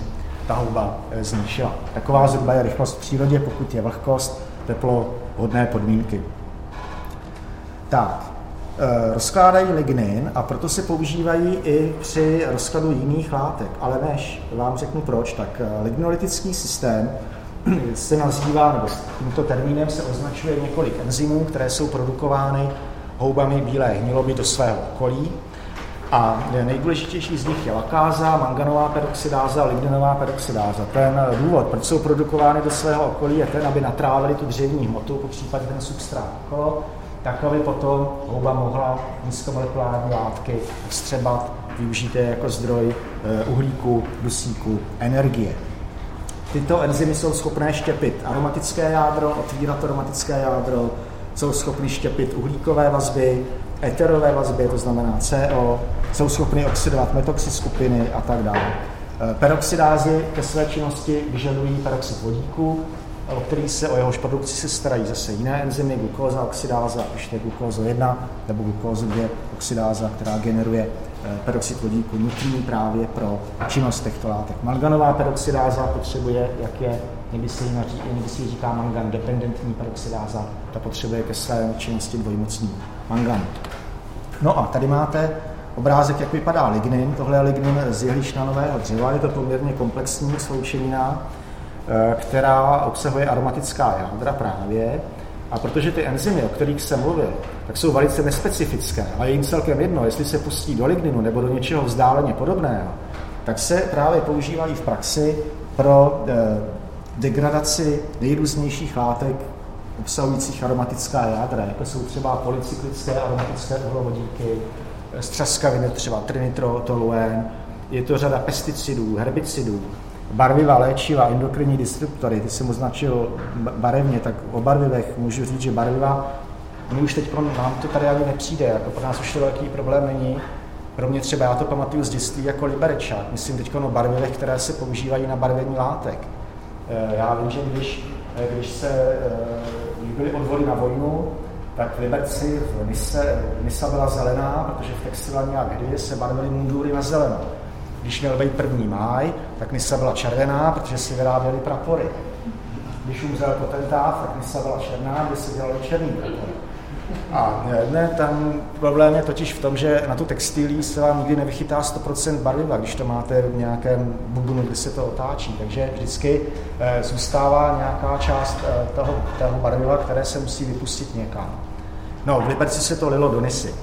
ta houba eh, zničila. Taková zhruba je rychlost v přírodě, pokud je vlhkost, teplo, hodné podmínky. Tak, eh, rozkládají lignin a proto se používají i při rozkladu jiných látek. Ale než vám řeknu proč, tak lignolitický systém [CLEARS THROAT] se nazývá, nebo tímto termínem se označuje několik enzymů, které jsou produkovány houbami bílé hniloby do svého okolí. A nejdůležitější z nich je lakáza, manganová peroxidáza a ligninová peroxidáza. Ten důvod, proč jsou produkovány do svého okolí, je ten, aby natrávili tu dřevní hmotu, po případě ten substrát okolo, tak aby potom houba mohla nízkomolekulární látky vstřebat, využít je jako zdroj eh, uhlíku, dusíku, energie. Tyto enzymy jsou schopné štěpit aromatické jádro, otvírat aromatické jádro, jsou schopny štěpit uhlíkové vazby, eterové vazby, to znamená CO, jsou schopny oxidovat metoxy skupiny a tak dále. Eh, peroxidázy ke své činnosti vyžadují peroxid vodíku, o který se o jehož produkci se starají zase jiné enzymy, glukóza, oxidáza, už je glukóza 1 nebo glukóza 2, oxidáza, která generuje Eh, peroxid vodíku nutný právě pro činnost těchto látek. Manganová peroxidáza potřebuje, jak je, někdy se jí, někdy říká mangan dependentní peroxidáza, ta potřebuje ke své činnosti dvojmocný mangan. No a tady máte obrázek, jak vypadá lignin. Tohle je lignin z jehličnanového dřeva, je to poměrně komplexní sloučenina, eh, která obsahuje aromatická jádra právě. A protože ty enzymy, o kterých jsem mluvil, tak jsou velice nespecifické a je jim celkem jedno, jestli se pustí do ligninu nebo do něčeho vzdáleně podobného, tak se právě používají v praxi pro eh, degradaci nejrůznějších látek obsahujících aromatická jádra, jako jsou třeba polycyklické aromatické uhlovodíky, střaskaviny, třeba trinitrotoluen, je to řada pesticidů, herbicidů, barviva, léčiva, endokrinní disruptory, ty jsem označil barevně, tak o barvivech můžu říct, že barviva, my už teď nám to tady ani nepřijde, jako pro nás už to velký problém není. Pro mě třeba, já to pamatuju z dětství jako liberečák, myslím teď o barvivech, které se používají na barvení látek. Eh, já vím, že když, eh, když se eh, když byly odvody na vojnu, tak v Liberci v Nise, Nisa byla zelená, protože v textilní a kdy se barvily mundury na zelenou. Když měl být první máj, tak Nisa byla červená, protože si vyráběli prapory. Když umřel potentát, tak Nisa byla černá, kde si dělali černý prapory. A ne, tam problém je totiž v tom, že na tu textilí se vám nikdy nevychytá 100% barviva, když to máte v nějakém bubunu, kde se to otáčí. Takže vždycky e, zůstává nějaká část e, toho, toho barviva, které se musí vypustit někam. No, v Liberci se to lilo do Nisy.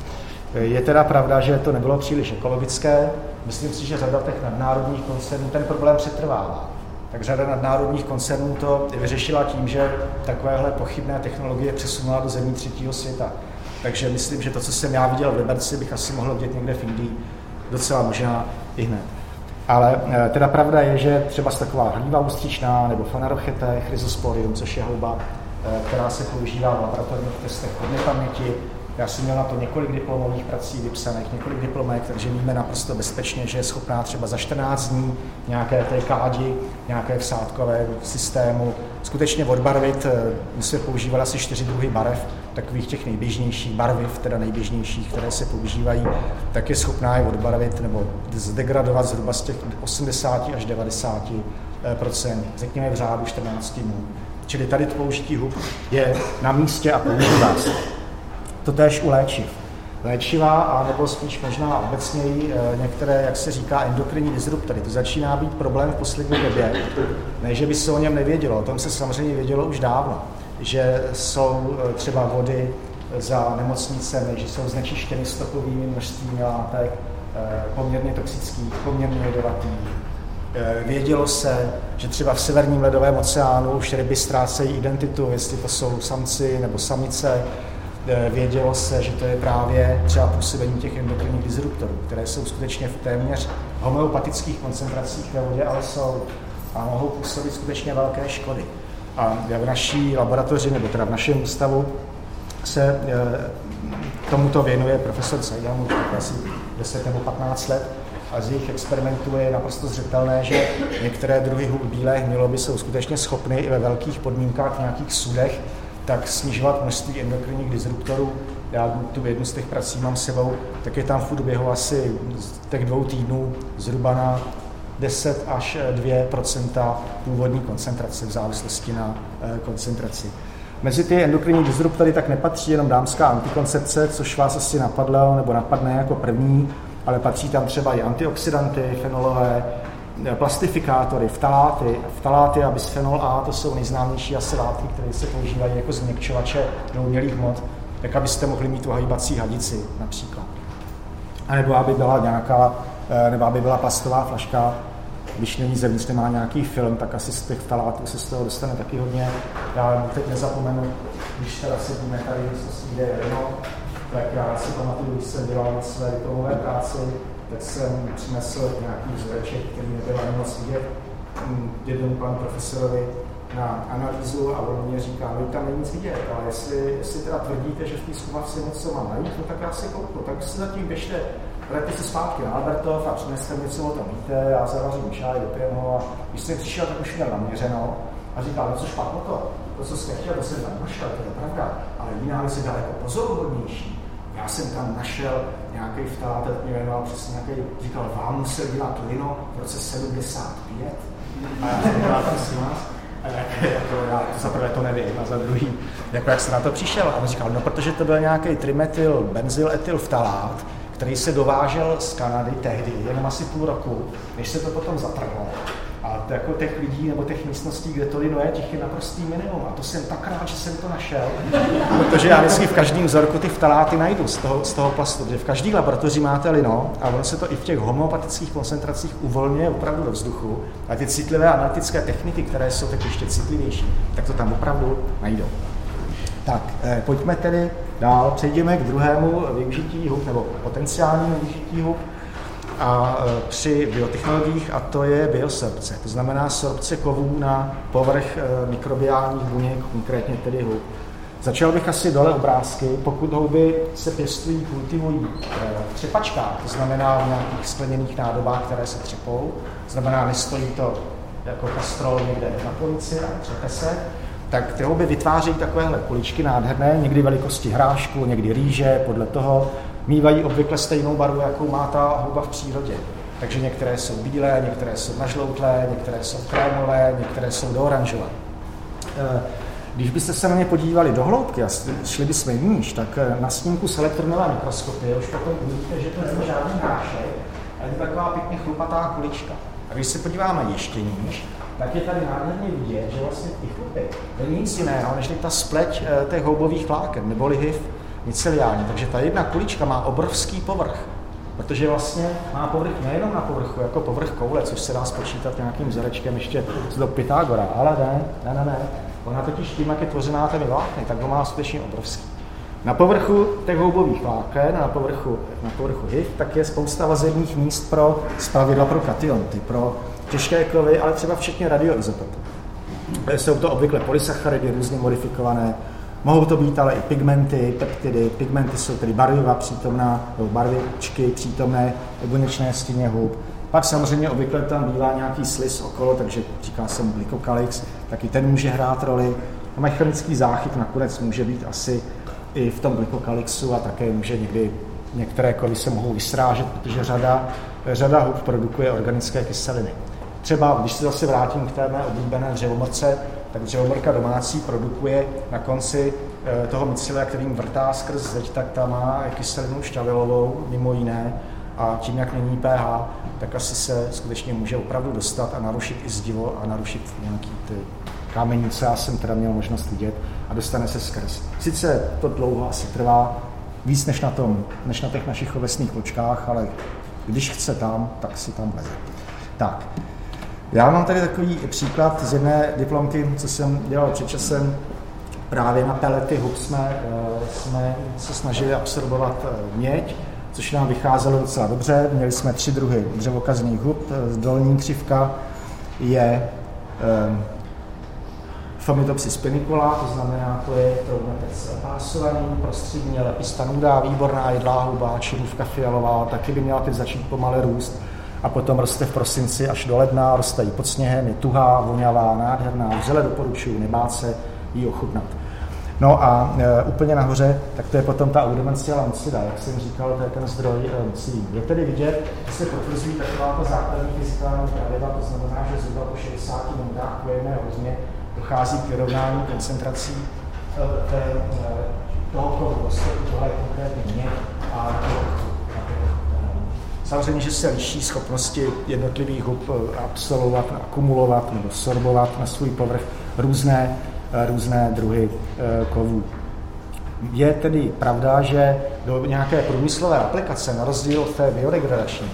Je teda pravda, že to nebylo příliš ekologické. Myslím si, že řada těch nadnárodních koncernů ten problém přetrvává. Tak řada nadnárodních koncernů to vyřešila tím, že takovéhle pochybné technologie přesunula do zemí třetího světa. Takže myslím, že to, co jsem já viděl v Liberci, bych asi mohl vidět někde v Indii docela možná i hned. Ale eh, teda pravda je, že třeba taková hlíva ústřičná nebo fanarochete, chryzosporium, což je houba, eh, která se používá v laboratorních testech hodně paměti, já jsem měl na to několik diplomových prací vypsaných, několik diplomek, takže víme naprosto bezpečně, že je schopná třeba za 14 dní nějaké té kádi, nějaké vsádkové systému skutečně odbarvit. Eh, my jsme používali asi čtyři druhy barev, takových těch nejběžnějších barviv, teda nejběžnějších, které se používají, tak je schopná je odbarvit nebo zdegradovat zhruba z těch 80 až 90 procent, řekněme v řádu 14 dnů. Čili tady použití hub je na místě a používá se. To též u léčiv. Léčiva, a nebo spíš možná obecněji eh, některé, jak se říká, endokrinní disruptory. To začíná být problém v poslední době. Ne, že by se o něm nevědělo, o tom se samozřejmě vědělo už dávno, že jsou eh, třeba vody za nemocnicemi, že jsou znečištěny stopovými množstvími látek, eh, poměrně toxických, poměrně jedovatých. Vědělo se, že třeba v severním ledovém oceánu už ryby ztrácejí identitu, jestli to jsou samci nebo samice, vědělo se, že to je právě třeba působení těch endokrinních disruptorů, které jsou skutečně v téměř homeopatických koncentracích ve vodě, ale jsou a mohou působit skutečně velké škody. A v naší laboratoři, nebo teda v našem ústavu, se eh, tomuto věnuje profesor Sajdam už asi 10 nebo 15 let a z jejich experimentů je naprosto zřetelné, že některé druhy hub bílé hniloby jsou skutečně schopny i ve velkých podmínkách v nějakých sudech tak snižovat množství endokrinních disruptorů. Já tu jednu z těch prací mám sebou, tak je tam v průběhu asi těch dvou týdnů zhruba na 10 až 2% původní koncentrace v závislosti na eh, koncentraci. Mezi ty endokrinní disruptory tak nepatří jenom dámská antikoncepce, což vás asi napadlo nebo napadne jako první, ale patří tam třeba i antioxidanty, fenolové, plastifikátory, vtaláty. Vtaláty a bisphenol A to jsou nejznámější asi látky, které se používají jako změkčovače neumělých hmot, tak abyste mohli mít ohajíbací hadici například. A nebo aby byla nějaká, eh, nebo aby byla plastová flaška, když není zevnitř, nemá nějaký film, tak asi z těch vtalátů se z toho dostane taky hodně. Já teď nezapomenu, když teda sedíme tady, co si jde Renault, tak já si pamatuju, když jsem dělal své diplomové práci, tak jsem přinesl nějaký vzoreček, který nebyl ani moc vidět. Jednomu panu profesorovi na analýzu a on mě říká, no tam není nic vidět, ale jestli, jestli teda tvrdíte, že v té zkumačce něco mám najít, no tak já si kouknu, tak si zatím běžte, vrátite se zpátky na Albertov a přineste něco o tom víte, já zavařím čaj, dopijeme ho a když jsem přišel, tak už měl naměřeno a říkal, no co špatno to, to, co jste chtěl, to jsem tam našel, to je pravda, ale jiná věc je daleko pozoruhodnější. Já jsem tam našel nějaký vtát, mě jmenoval přesně nějaký, říkal, vám musel dělat lino v roce 75. A já jsem říkal, prosím vás, jako já za prvé to nevím, a za druhý, jako jak se na to přišel. A on říkal, no protože to byl nějaký trimetyl, benzyl, etyl vtalát, který se dovážel z Kanady tehdy, jenom asi půl roku, než se to potom zatrhlo. Jako těch lidí nebo těch místností, kde to lino je, těch je naprostý minimum. A to jsem tak rád, že jsem to našel, protože já vždycky v každém vzorku ty vtaláty najdu z toho, z toho plastu, protože v každé laboratoři máte lino a ono se to i v těch homeopatických koncentracích uvolňuje opravdu do vzduchu. A ty citlivé analytické techniky, které jsou tak ještě citlivější, tak to tam opravdu najdou. Tak, eh, pojďme tedy dál, přejdeme k druhému využití hub, nebo potenciálnímu využití hub a e, při biotechnologiích a to je biosorpce, to znamená sorpce kovů na povrch e, mikrobiálních buněk, konkrétně tedy hub. Začal bych asi dole obrázky. Pokud houby se pěstují, kultivují e, v třepačkách, to znamená v nějakých skleněných nádobách, které se třepou, to znamená, nestojí to jako kastrol někde na polici a třepe se, tak ty houby vytvářejí takovéhle kuličky nádherné, někdy velikosti hrášku, někdy rýže, podle toho, mývají obvykle stejnou barvu, jakou má ta houba v přírodě. Takže některé jsou bílé, některé jsou nažloutlé, některé jsou krémové, některé jsou do oranžové. Eh, když byste se na ně podívali do hloubky a šli bychom níž, tak eh, na snímku s elektronové mikroskopy už potom uvidíte, že to není žádný hrášek, ale je to taková pěkně chlupatá kulička. A když se podíváme ještě níž, tak je tady nádherně vidět, že vlastně ty chlupy to není nic jiného, než ta spleť eh, těch houbových vláken, neboli HIV, myceliální. Takže ta jedna kulička má obrovský povrch, protože vlastně má povrch nejenom na povrchu, jako povrch koule, což se dá spočítat nějakým vzorečkem ještě do Pythagora, ale ne, ne, ne, ne. Ona totiž tím, jak je tvořená těmi vlákny, tak ho má skutečně obrovský. Na povrchu těch houbových vláken, na povrchu, na povrchu HIV, tak je spousta vazebních míst pro zpravidla pro kationty, pro těžké kovy, ale třeba včetně radioizotopů. Jsou to obvykle polysacharidy, různě modifikované, Mohou to být ale i pigmenty, peptidy. Pigmenty jsou tedy barviva přítomná, nebo barvičky přítomné v buněčné stěně hub. Pak samozřejmě obvykle tam bývá nějaký slis okolo, takže říká se mu glykokalix, taky ten může hrát roli. A mechanický záchyt nakonec může být asi i v tom glykokalixu a také může někdy některé kovy se mohou vysrážet, protože řada, řada hub produkuje organické kyseliny. Třeba, když se zase vrátím k té mé oblíbené dřevomorce, tak dřevomorka domácí produkuje na konci eh, toho mycelia, kterým vrtá skrz zeď, tak ta má kyselinu šťavilovou, mimo jiné, a tím, jak není pH, tak asi se skutečně může opravdu dostat a narušit i zdivo a narušit nějaký ty kamenice, já jsem teda měl možnost vidět, a dostane se skrz. Sice to dlouho asi trvá, víc než na, tom, než na těch našich ovesných vločkách, ale když chce tam, tak si tam leze. Tak, já mám tady takový příklad z jedné diplomky, co jsem dělal před časem. Právě na pelety hub jsme, eh, jsme se snažili absorbovat eh, měď, což nám vycházelo docela dobře. Měli jsme tři druhy dřevokazných hub. Eh, dolní křivka je Fomitopsis pinicola, to znamená, to je troubnatec pásovaný, prostřední lepista nuda, výborná jedlá huba, čirůvka fialová, taky by měla teď začít pomale růst a potom roste v prosinci až do ledna, roste i pod sněhem, je tuhá, voňavá, nádherná, vřele doporučuji, nebát se jí ochutnat. No a e, úplně nahoře, tak to je potom ta audemencia lancida, jak jsem říkal, to je ten zdroj e. Je tedy vidět, že se potvrzují taková ta základní fyzikální pravidla, to znamená, že zhruba po 60 minutách po jedné hodině dochází k vyrovnání koncentrací e, e, toho kovu, tohle je konkrétně mě a Samozřejmě, že se liší schopnosti jednotlivých hub eh, absolvovat, akumulovat nebo sorbovat na svůj povrch různé, eh, různé druhy eh, kovů. Je tedy pravda, že do nějaké průmyslové aplikace, na rozdíl od té biodegradační,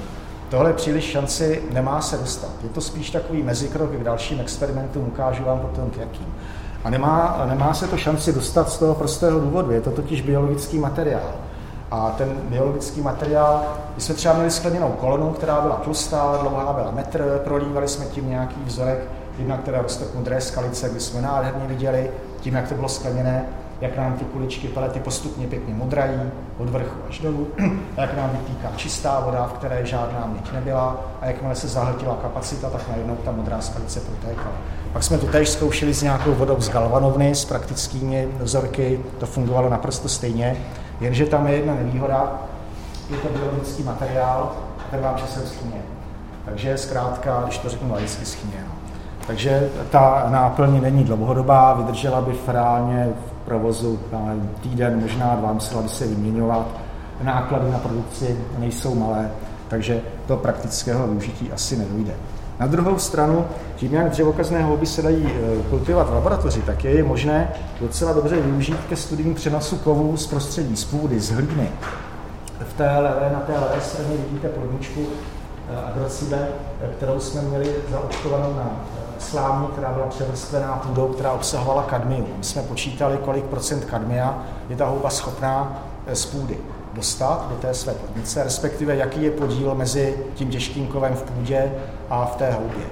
tohle příliš šanci nemá se dostat. Je to spíš takový mezikrok k dalším experimentům, ukážu vám potom k jakým. A nemá, nemá se to šanci dostat z toho prostého důvodu. Je to totiž biologický materiál. A ten biologický materiál, my jsme třeba měli skleněnou kolonu, která byla tlustá, dlouhá byla metr, prolívali jsme tím nějaký vzorek, jedna, která roste modré skalice, kdy jsme nádherně viděli, tím, jak to bylo skleněné, jak nám ty kuličky palety postupně pěkně modrají od vrchu až dolů, [CLEARS THROAT] a jak nám vytýká čistá voda, v které žádná měď nebyla a jakmile se zahltila kapacita, tak najednou ta modrá skalice protékala. Pak jsme to též zkoušeli s nějakou vodou z galvanovny, s praktickými vzorky, to fungovalo naprosto stejně. Jenže tam je jedna nevýhoda, je to biologický materiál a ten vám časem schyně. Takže zkrátka, když to řeknu laicky, schyně. No. Takže ta náplň není dlouhodobá, vydržela by reálně v provozu týden, možná dva, musela by se vyměňovat. Náklady na produkci nejsou malé, takže to praktického využití asi nedojde. Na druhou stranu, tím, jak dřevokazné houby se dají eh, kultivovat v laboratoři, tak je možné docela dobře využít ke studiím přenosu kovů z prostředí, z půdy, z hlíny. V té levé, na té levé straně vidíte plodničku eh, agrocibe, eh, kterou jsme měli zaočkovanou na slámě, která byla převrstvená půdou, která obsahovala kadmium. My jsme počítali, kolik procent kadmia je ta houba schopná z půdy dostat do té své plodnice, respektive jaký je podíl mezi tím těžkým kovem v půdě a v té houbě.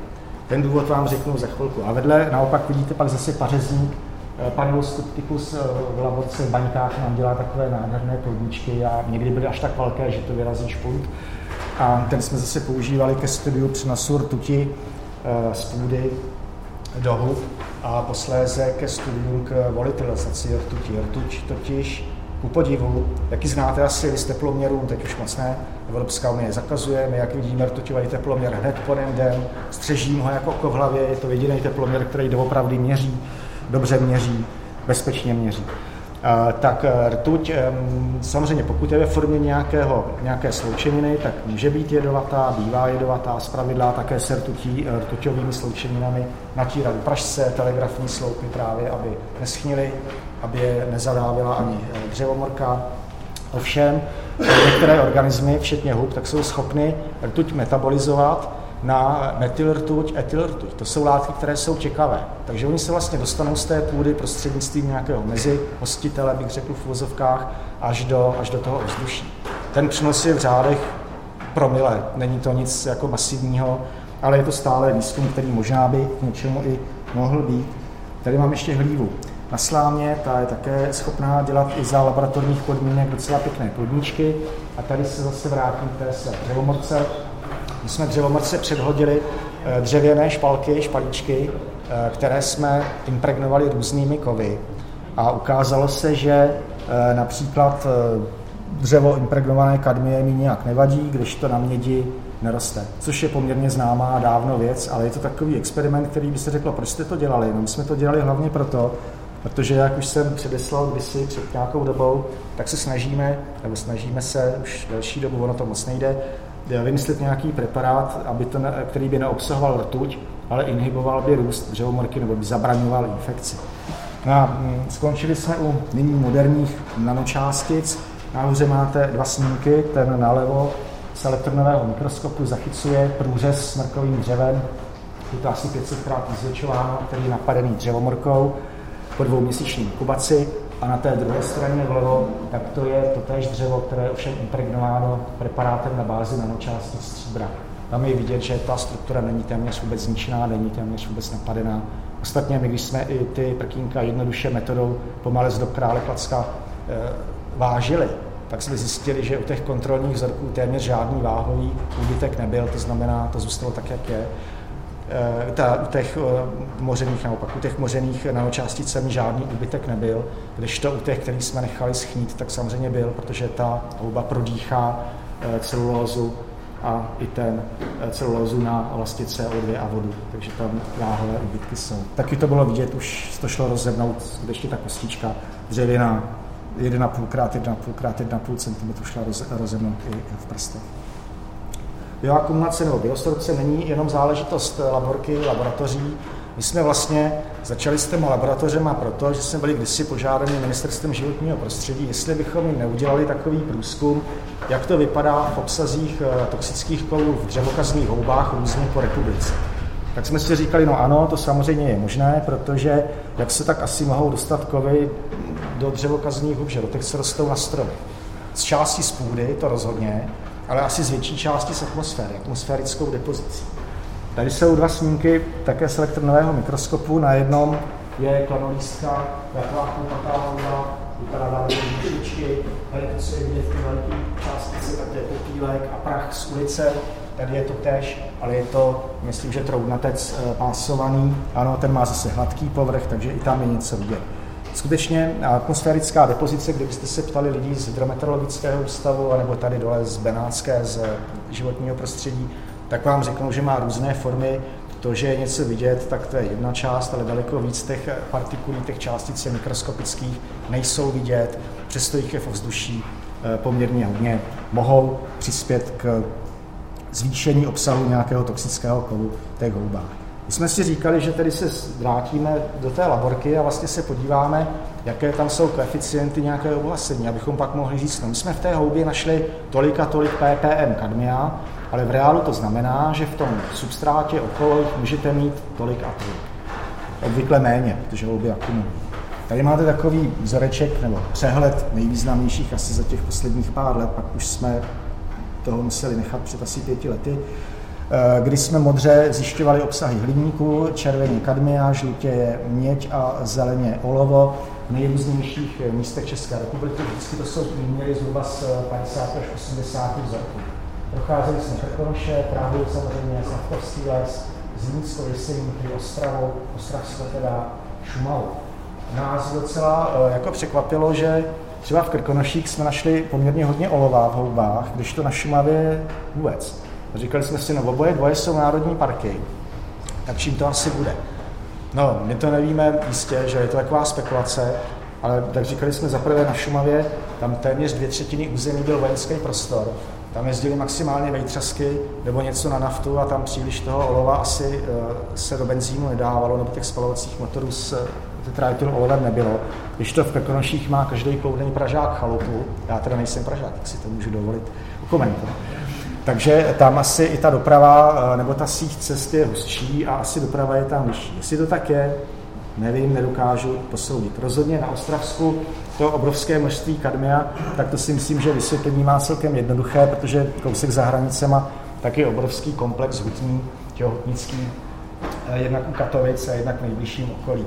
Ten důvod vám řeknu za chvilku. A vedle naopak vidíte pak zase pařezník, eh, Panulus Skepticus eh, v laborce v baňkách nám dělá takové nádherné plodničky a někdy byly až tak velké, že to vyrazí špunt. A ten jsme zase používali ke studiu přenosu rtuti eh, z půdy do hub a posléze ke studiu k volatilizaci rtuti. Rtuť totiž ku podivu, jaký znáte asi list teploměrů, teď už moc ne, Evropská unie zakazuje, my jak vidíme rtuťový teploměr hned po den, střežím ho jako oko v hlavě, je to jediný teploměr, který doopravdy měří, dobře měří, bezpečně měří. Tak e, rtuť, samozřejmě pokud je ve formě nějakého, nějaké sloučeniny, tak může být jedovatá, bývá jedovatá, zpravidla také se rtutí, e, rtuťovými sloučeninami natírali pražce, telegrafní sloupy právě, aby neschnily aby je nezadávila ani eh, dřevomorka. Ovšem, některé organismy, včetně hub, tak jsou schopny rtuť metabolizovat na metylrtuť, etylrtuť. To jsou látky, které jsou těkavé. Takže oni se vlastně dostanou z té půdy prostřednictvím nějakého mezi hostitele, bych řekl v uvozovkách, až do, až do toho ovzduší. Ten přenos je v řádech promile, není to nic jako masivního, ale je to stále výzkum, který možná by k něčemu i mohl být. Tady mám ještě hlívu. Na slámě ta je také schopná dělat i za laboratorních podmínek docela pěkné plodníčky. A tady se zase vrátím k té své. My jsme dřevomorce předhodili eh, dřevěné špalky, špalíčky, eh, které jsme impregnovali různými kovy. A ukázalo se, že eh, například dřevo impregnované kadmiem mi nějak nevadí, když to na mědi neroste. Což je poměrně známá dávno věc, ale je to takový experiment, který by se řeklo, proč jste to dělali? No, my jsme to dělali hlavně proto, protože jak už jsem předeslal kdysi před nějakou dobou, tak se snažíme, nebo snažíme se už delší dobu, ono to moc nejde, vymyslet nějaký preparát, aby to, který by neobsahoval rtuť, ale inhiboval by růst dřevomorky nebo by zabraňoval infekci. No a mm, skončili jsme u nyní moderních nanočástic. Nahoře máte dva snímky, ten nalevo z elektronového mikroskopu zachycuje průřez smrkovým dřevem, je to asi 500 krát vyzvětšováno, který je napadený dřevomorkou po dvouměsíční inkubaci a na té druhé straně vlevo, tak to je totéž dřevo, které je ovšem impregnováno preparátem na bázi nanočástic stříbra. Tam je vidět, že ta struktura není téměř vůbec zničená, není téměř vůbec napadená. Ostatně my, když jsme i ty prkínka jednoduše metodou pomalec do krále Klacka e, vážili, tak jsme zjistili, že u těch kontrolních vzorků téměř žádný váhový úbytek nebyl, to znamená, to zůstalo tak, jak je. Eh, ta, u těch eh, mořených, naopak u těch mořených nanočástic mi žádný úbytek nebyl, když to u těch, který jsme nechali schnít, tak samozřejmě byl, protože ta houba prodýchá eh, celulózu a i ten celulózu na vlastně CO2 a vodu, takže tam váhové úbytky jsou. Taky to bylo vidět, už to šlo rozebnout, když ta kostička dřevěná 1,5 krát 1,5 krát 1,5 cm šla rozemnout i v prstech. Bioakumulace nebo biosorpce není jenom záležitost laborky, laboratoří. My jsme vlastně začali s těma laboratořema proto, že jsme byli kdysi požádáni ministerstvem životního prostředí, jestli bychom jim neudělali takový průzkum, jak to vypadá v obsazích eh, toxických kovů v dřevokazných houbách různě po republice. Tak jsme si říkali, no ano, to samozřejmě je možné, protože jak se tak asi mohou dostat kovy do dřevokazních hub, že do těch se rostou na stromy. Z části z půdy, to rozhodně, ale asi z větší části z atmosféry, atmosférickou depozicí. Tady jsou dva snímky také z elektronového mikroskopu. Na jednom je klanolístka, taková chlupatá houba, vypadá dále výšličky, tady to, je vidět ty velké částice, tak to je popílek a prach z ulice, tady je to tež, ale je to, myslím, že troudnatec eh, pásovaný. Ano, ten má zase hladký povrch, takže i tam je něco vidět. Skutečně atmosférická depozice, kdybyste se ptali lidí z hydrometeorologického ústavu, anebo tady dole z Benátské, z životního prostředí, tak vám řeknou, že má různé formy. To, že je něco vidět, tak to je jedna část, ale daleko víc těch partikulí, těch částic mikroskopických nejsou vidět, přesto jich je v ovzduší eh, poměrně hodně. Mohou přispět k zvýšení obsahu nějakého toxického kovu v těch houbách. My jsme si říkali, že tedy se vrátíme do té laborky a vlastně se podíváme, jaké tam jsou koeficienty nějaké obohacení, abychom pak mohli říct, no my jsme v té houbě našli tolik a tolik ppm kadmia, ale v reálu to znamená, že v tom substrátě okolo můžete mít tolik a tolik. Obvykle méně, protože houby akumulují. Tady máte takový vzoreček nebo přehled nejvýznamnějších asi za těch posledních pár let, pak už jsme toho museli nechat před asi pěti lety. Eh, kdy jsme modře zjišťovali obsahy hliníku, červeně kadmia, žlutě je měď a zeleně olovo v nejrůznějších místech České republiky. Vždycky to jsou výměry zhruba z 50 až 80 vzorků. Procházeli jsme Krkonoše, Prahu samozřejmě, Savkovský les, Zlínsko, Jeseníky, Ostravu, Ostravsko teda, Šumavu. Nás docela eh, jako překvapilo, že třeba v Krkonoších jsme našli poměrně hodně olova v houbách, když to na Šumavě vůbec. Říkali jsme si, no oboje dvoje jsou národní parky, tak čím to asi bude? No, my to nevíme jistě, že je to taková spekulace, ale tak říkali jsme zaprvé na Šumavě, tam téměř dvě třetiny území byl vojenský prostor, tam jezdili maximálně vejtřasky nebo něco na naftu a tam příliš toho olova asi eh, se do benzínu nedávalo, nebo těch spalovacích motorů s tetraetyl olovem nebylo. Když to v Krkonoších má každý kloudný Pražák chalupu, já teda nejsem Pražák, tak si to můžu dovolit komentovat Takže tam asi i ta doprava, eh, nebo ta síť cest je hustší a asi doprava je tam vyšší. Jestli to tak je, nevím, nedokážu posoudit. Rozhodně na Ostravsku to obrovské množství kadmia, tak to si myslím, že vysvětlení má celkem jednoduché, protože kousek za hranicema taky obrovský komplex hutní, těhotnický, eh, jednak u Katovic a jednak v nejbližším okolí.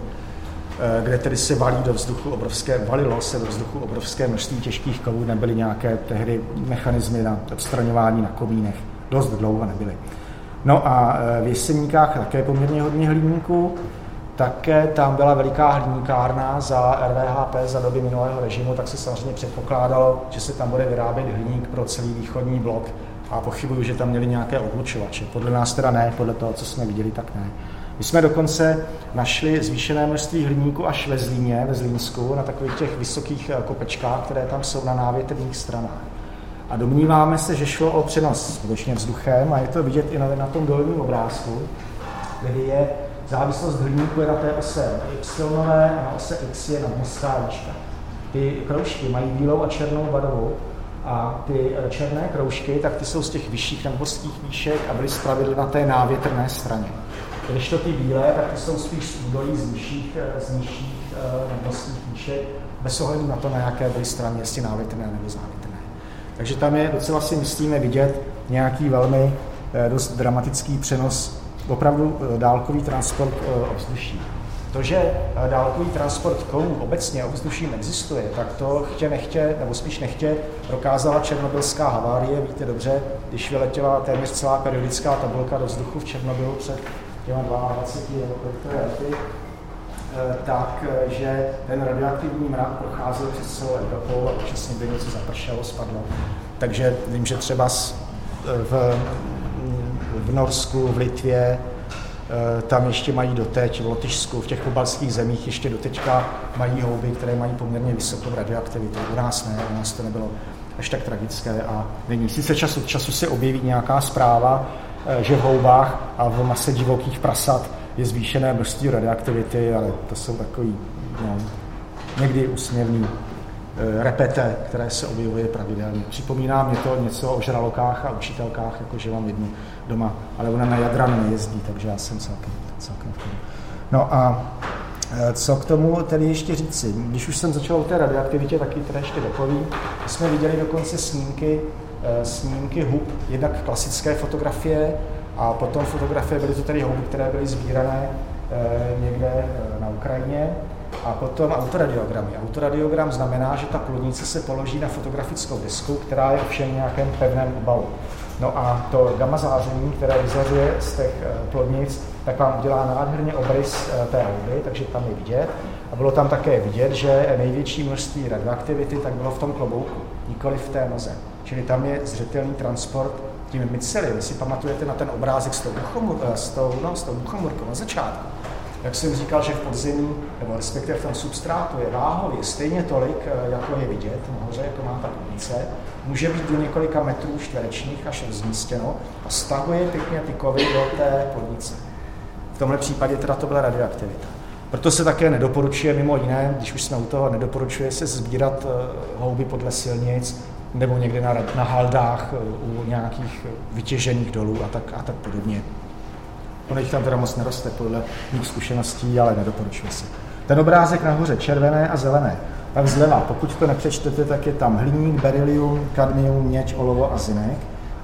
Eh, kde tedy se valí do vzduchu obrovské, valilo se do vzduchu obrovské množství těžkých kovů, nebyly nějaké tehdy mechanismy na odstraňování na komínech. Dost dlouho nebyly. No a eh, v Jeseníkách také poměrně hodně hliníků, také tam byla veliká hliníkárna za RVHP za doby minulého režimu, tak se samozřejmě předpokládalo, že se tam bude vyrábět hliník pro celý východní blok a pochybuju, že tam měli nějaké odlučovače. Podle nás teda ne, podle toho, co jsme viděli, tak ne. My jsme dokonce našli zvýšené množství hliníku až ve Zlíně, ve Zlínsku, na takových těch vysokých eh, kopečkách, které tam jsou na návětrných stranách. A domníváme se, že šlo o přenos skutečně vzduchem a je to vidět i na, na tom dolním obrázku, kde je závislost hliníku je na té ose y a na ose x je nadmořská výška. Ty kroužky mají bílou a černou vadovou a ty eh, černé kroužky, tak ty jsou z těch vyšších nadmořských výšek a byly zpravidly na té návětrné straně. Když to ty bílé, tak ty jsou spíš z údolí z nižších, eh, z nižších eh, nadmořských výšek, bez ohledu na to, na jaké byly strany, jestli návětrné nebo závětrné. Takže tam je docela si myslíme vidět nějaký velmi eh, dost dramatický přenos, opravdu dálkový transport ovzduší. To, že dálkový transport kovů obecně ovzduším existuje, tak to chtě nechtě, nebo spíš nechtě, prokázala černobylská havárie. Víte dobře, když vyletěla téměř celá periodická tabulka do vzduchu v Černobylu před těma 22 nebo kolik to je lety, eh, tak, eh, že ten radioaktivní mrak procházel přes celou Evropou a občas někde něco zapršelo, spadlo. Takže vím, že třeba eh, v, v Norsku, v Litvě, tam ještě mají doteď, v Lotyšsku, v těch pobalských zemích ještě doteďka mají houby, které mají poměrně vysokou radioaktivitu. U nás ne, u nás to nebylo až tak tragické a není. Sice čas od času se objeví nějaká zpráva, že v houbách a v mase divokých prasat je zvýšené množství radioaktivity, ale to jsou takový no, někdy úsměvný eh, repete, které se objevuje pravidelně. Připomíná mě to něco o žralokách a učitelkách, jako že mám jednu doma, ale ona na Jadran nejezdí, takže já jsem celkem, celkem v No a eh, co k tomu tedy ještě říci? Když už jsem začal o té radioaktivitě, taky teda ještě dopovím. Jsme viděli dokonce snímky Eh, snímky hub, jednak klasické fotografie a potom fotografie, byly to tedy houby, které byly sbírané eh, někde eh, na Ukrajině a potom autoradiogramy. Autoradiogram znamená, že ta plodnice se položí na fotografickou disku, která je ovšem v nějakém pevném obalu. No a to gamma záření, které vyzařuje z těch plodnic, tak vám udělá nádherně obrys té houby, takže tam je vidět. A bylo tam také vidět, že největší množství radioaktivity tak bylo v tom klobouku, nikoli v té noze. Čili tam je zřetelný transport tím myceliem. Vy si pamatujete na ten obrázek s tou, buchomur, eh, s no, s buchomurkou na začátku. Jak jsem říkal, že v podzemí, nebo respektive v tom substrátu je váhově stejně tolik, eh, jako je vidět nahoře, jako má ta plnice, může být do několika metrů čtverečních až rozmístěno a stahuje pěkně ty kovy do té podnice. V tomhle případě teda to byla radioaktivita. Proto se také nedoporučuje, mimo jiné, když už jsme u toho, nedoporučuje se sbírat eh, houby podle silnic, nebo někde na, na haldách eh, u nějakých vytěžených dolů a tak, a tak podobně. Ono tam teda moc neroste podle mých zkušeností, ale nedoporučuje se. Ten obrázek nahoře červené a zelené. Pak zleva, pokud to nepřečtete, tak je tam hliník, berylium, kadmium, měč, olovo a zinek.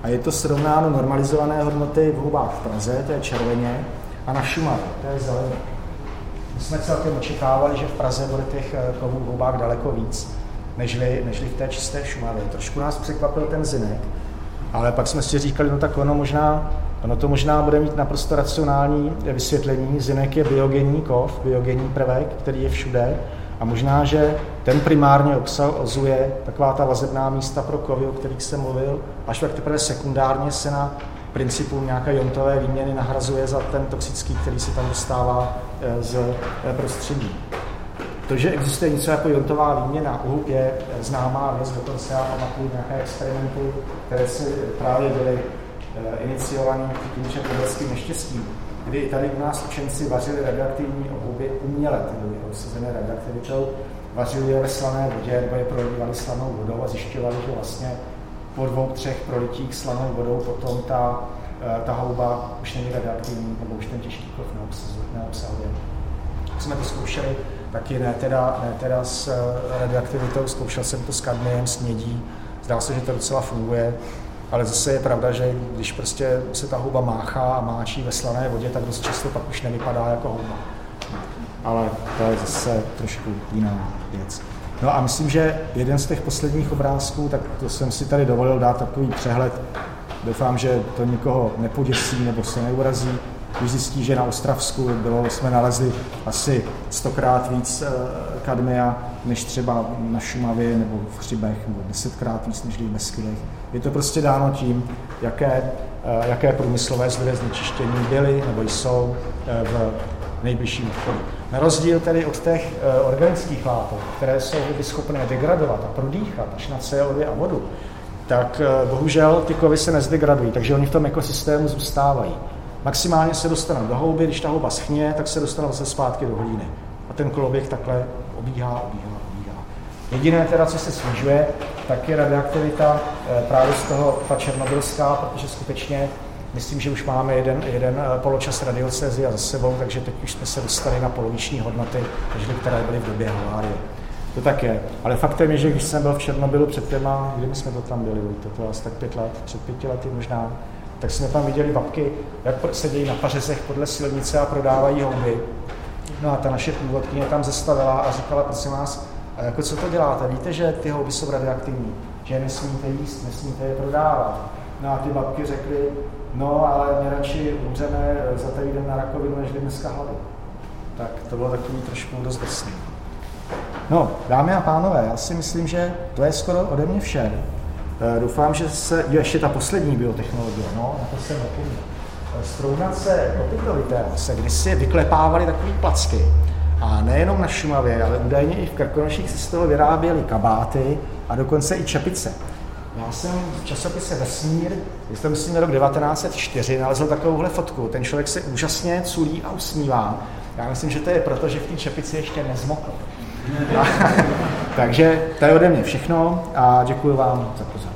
A je to srovnáno normalizované hodnoty v hubách v Praze, to je červeně, a na Šumavě, to je zelené. My jsme celkem očekávali, že v Praze bude těch eh, kovů v hubách daleko víc, nežli, nežli v té čisté Šumavě. Trošku nás překvapil ten zinek, ale pak jsme si říkali, no tak ono možná, ono to možná bude mít naprosto racionální vysvětlení. Zinek je biogenní kov, biogenní prvek, který je všude a možná, že ten primárně obsahuje taková ta vazebná místa pro kovy, o kterých jsem mluvil, až tak teprve sekundárně se na principu nějaké jontové výměny nahrazuje za ten toxický, který se tam dostává eh, z eh, prostředí. To, že existuje něco jako jontová výměna uhub, je známá věc, dokonce já pamatuju nějaké experimenty, které si právě byly eh, iniciované tím černobylským neštěstím, kdy tady u nás učenci vařili radioaktivní ohuby uměle, ty byly obsazené radioaktivitou, vařili je ve slané vodě nebo je prolívali slanou vodou a zjišťovali, že vlastně po dvou, třech prolitích slanou vodou potom ta, eh, ta houba už není radioaktivní, nebo už ten těžký kov neobsahuje. Jsme to zkoušeli, taky ne teda, ne teda s eh, radioaktivitou, zkoušel jsem to s kadmiem, s mědí, zdá se, že to docela funguje, ale zase je pravda, že když prostě se ta houba máchá a máčí ve slané vodě, tak dost často pak už nevypadá jako houba. Ale to je zase trošku jiná věc. No a myslím, že jeden z těch posledních obrázků, tak to jsem si tady dovolil dát takový přehled. Doufám, že to nikoho nepoděsí nebo se neurazí. Když zjistí, že na Ostravsku bylo, jsme nalezli asi stokrát víc eh, kadmia, než třeba na Šumavě nebo v Chřibech, nebo desetkrát víc než v Beskydech. Je to prostě dáno tím, jaké, eh, jaké průmyslové zdroje znečištění byly nebo jsou eh, v nejbližším okolí. Na rozdíl tedy od těch organických látek, které jsou schopné degradovat a prodýchat až na CO2 a vodu, tak bohužel ty kovy se nezdegradují, takže oni v tom ekosystému zůstávají. Maximálně se dostanou do houby, když ta houba schně, tak se dostanou zase zpátky do hlíny. A ten koloběh takhle obíhá, obíhá, obíhá. Jediné teda, co se snižuje, tak je radioaktivita eh, právě z toho, ta černobylská, protože skutečně myslím, že už máme jeden, jeden eh, poločas radiocézia za sebou, takže teď už jsme se dostali na poloviční hodnoty, než které byly v době havárie. To tak je. Ale faktem je, že když jsem byl v Černobylu před těma, kdy jsme to tam byli, to, to asi tak pět let, před pěti lety možná, tak jsme tam viděli babky, jak sedějí na pařezech podle silnice a prodávají houby. No a ta naše původkyně tam zastavila a říkala, prosím vás, a jako co to děláte? Víte, že ty houby jsou radioaktivní, že nesmíte jíst, nesmíte je prodávat. No a ty babky řekly, no ale my radši umřeme za týden na rakovinu, než dneska hlady. Tak to bylo takový trošku dost drsný. No, dámy a pánové, já si myslím, že to je skoro ode mě vše. Eh, doufám, že se, jo, ještě ta poslední biotechnologie, no, na to jsem zapomněl. Eh, Stroudnace opytovité se kdysi vyklepávaly takové placky. A nejenom na Šumavě, ale údajně i v Krkonoších se z toho vyráběly kabáty a dokonce i čepice. Já jsem v časopise Vesmír, je to myslím rok 1904, nalezl takovouhle fotku. Ten člověk se úžasně culí a usmívá. Já myslím, že to je proto, že v té čepici ještě nezmokl. [LAUGHS] Takže to je ode mě všechno a děkuji vám za pozornost.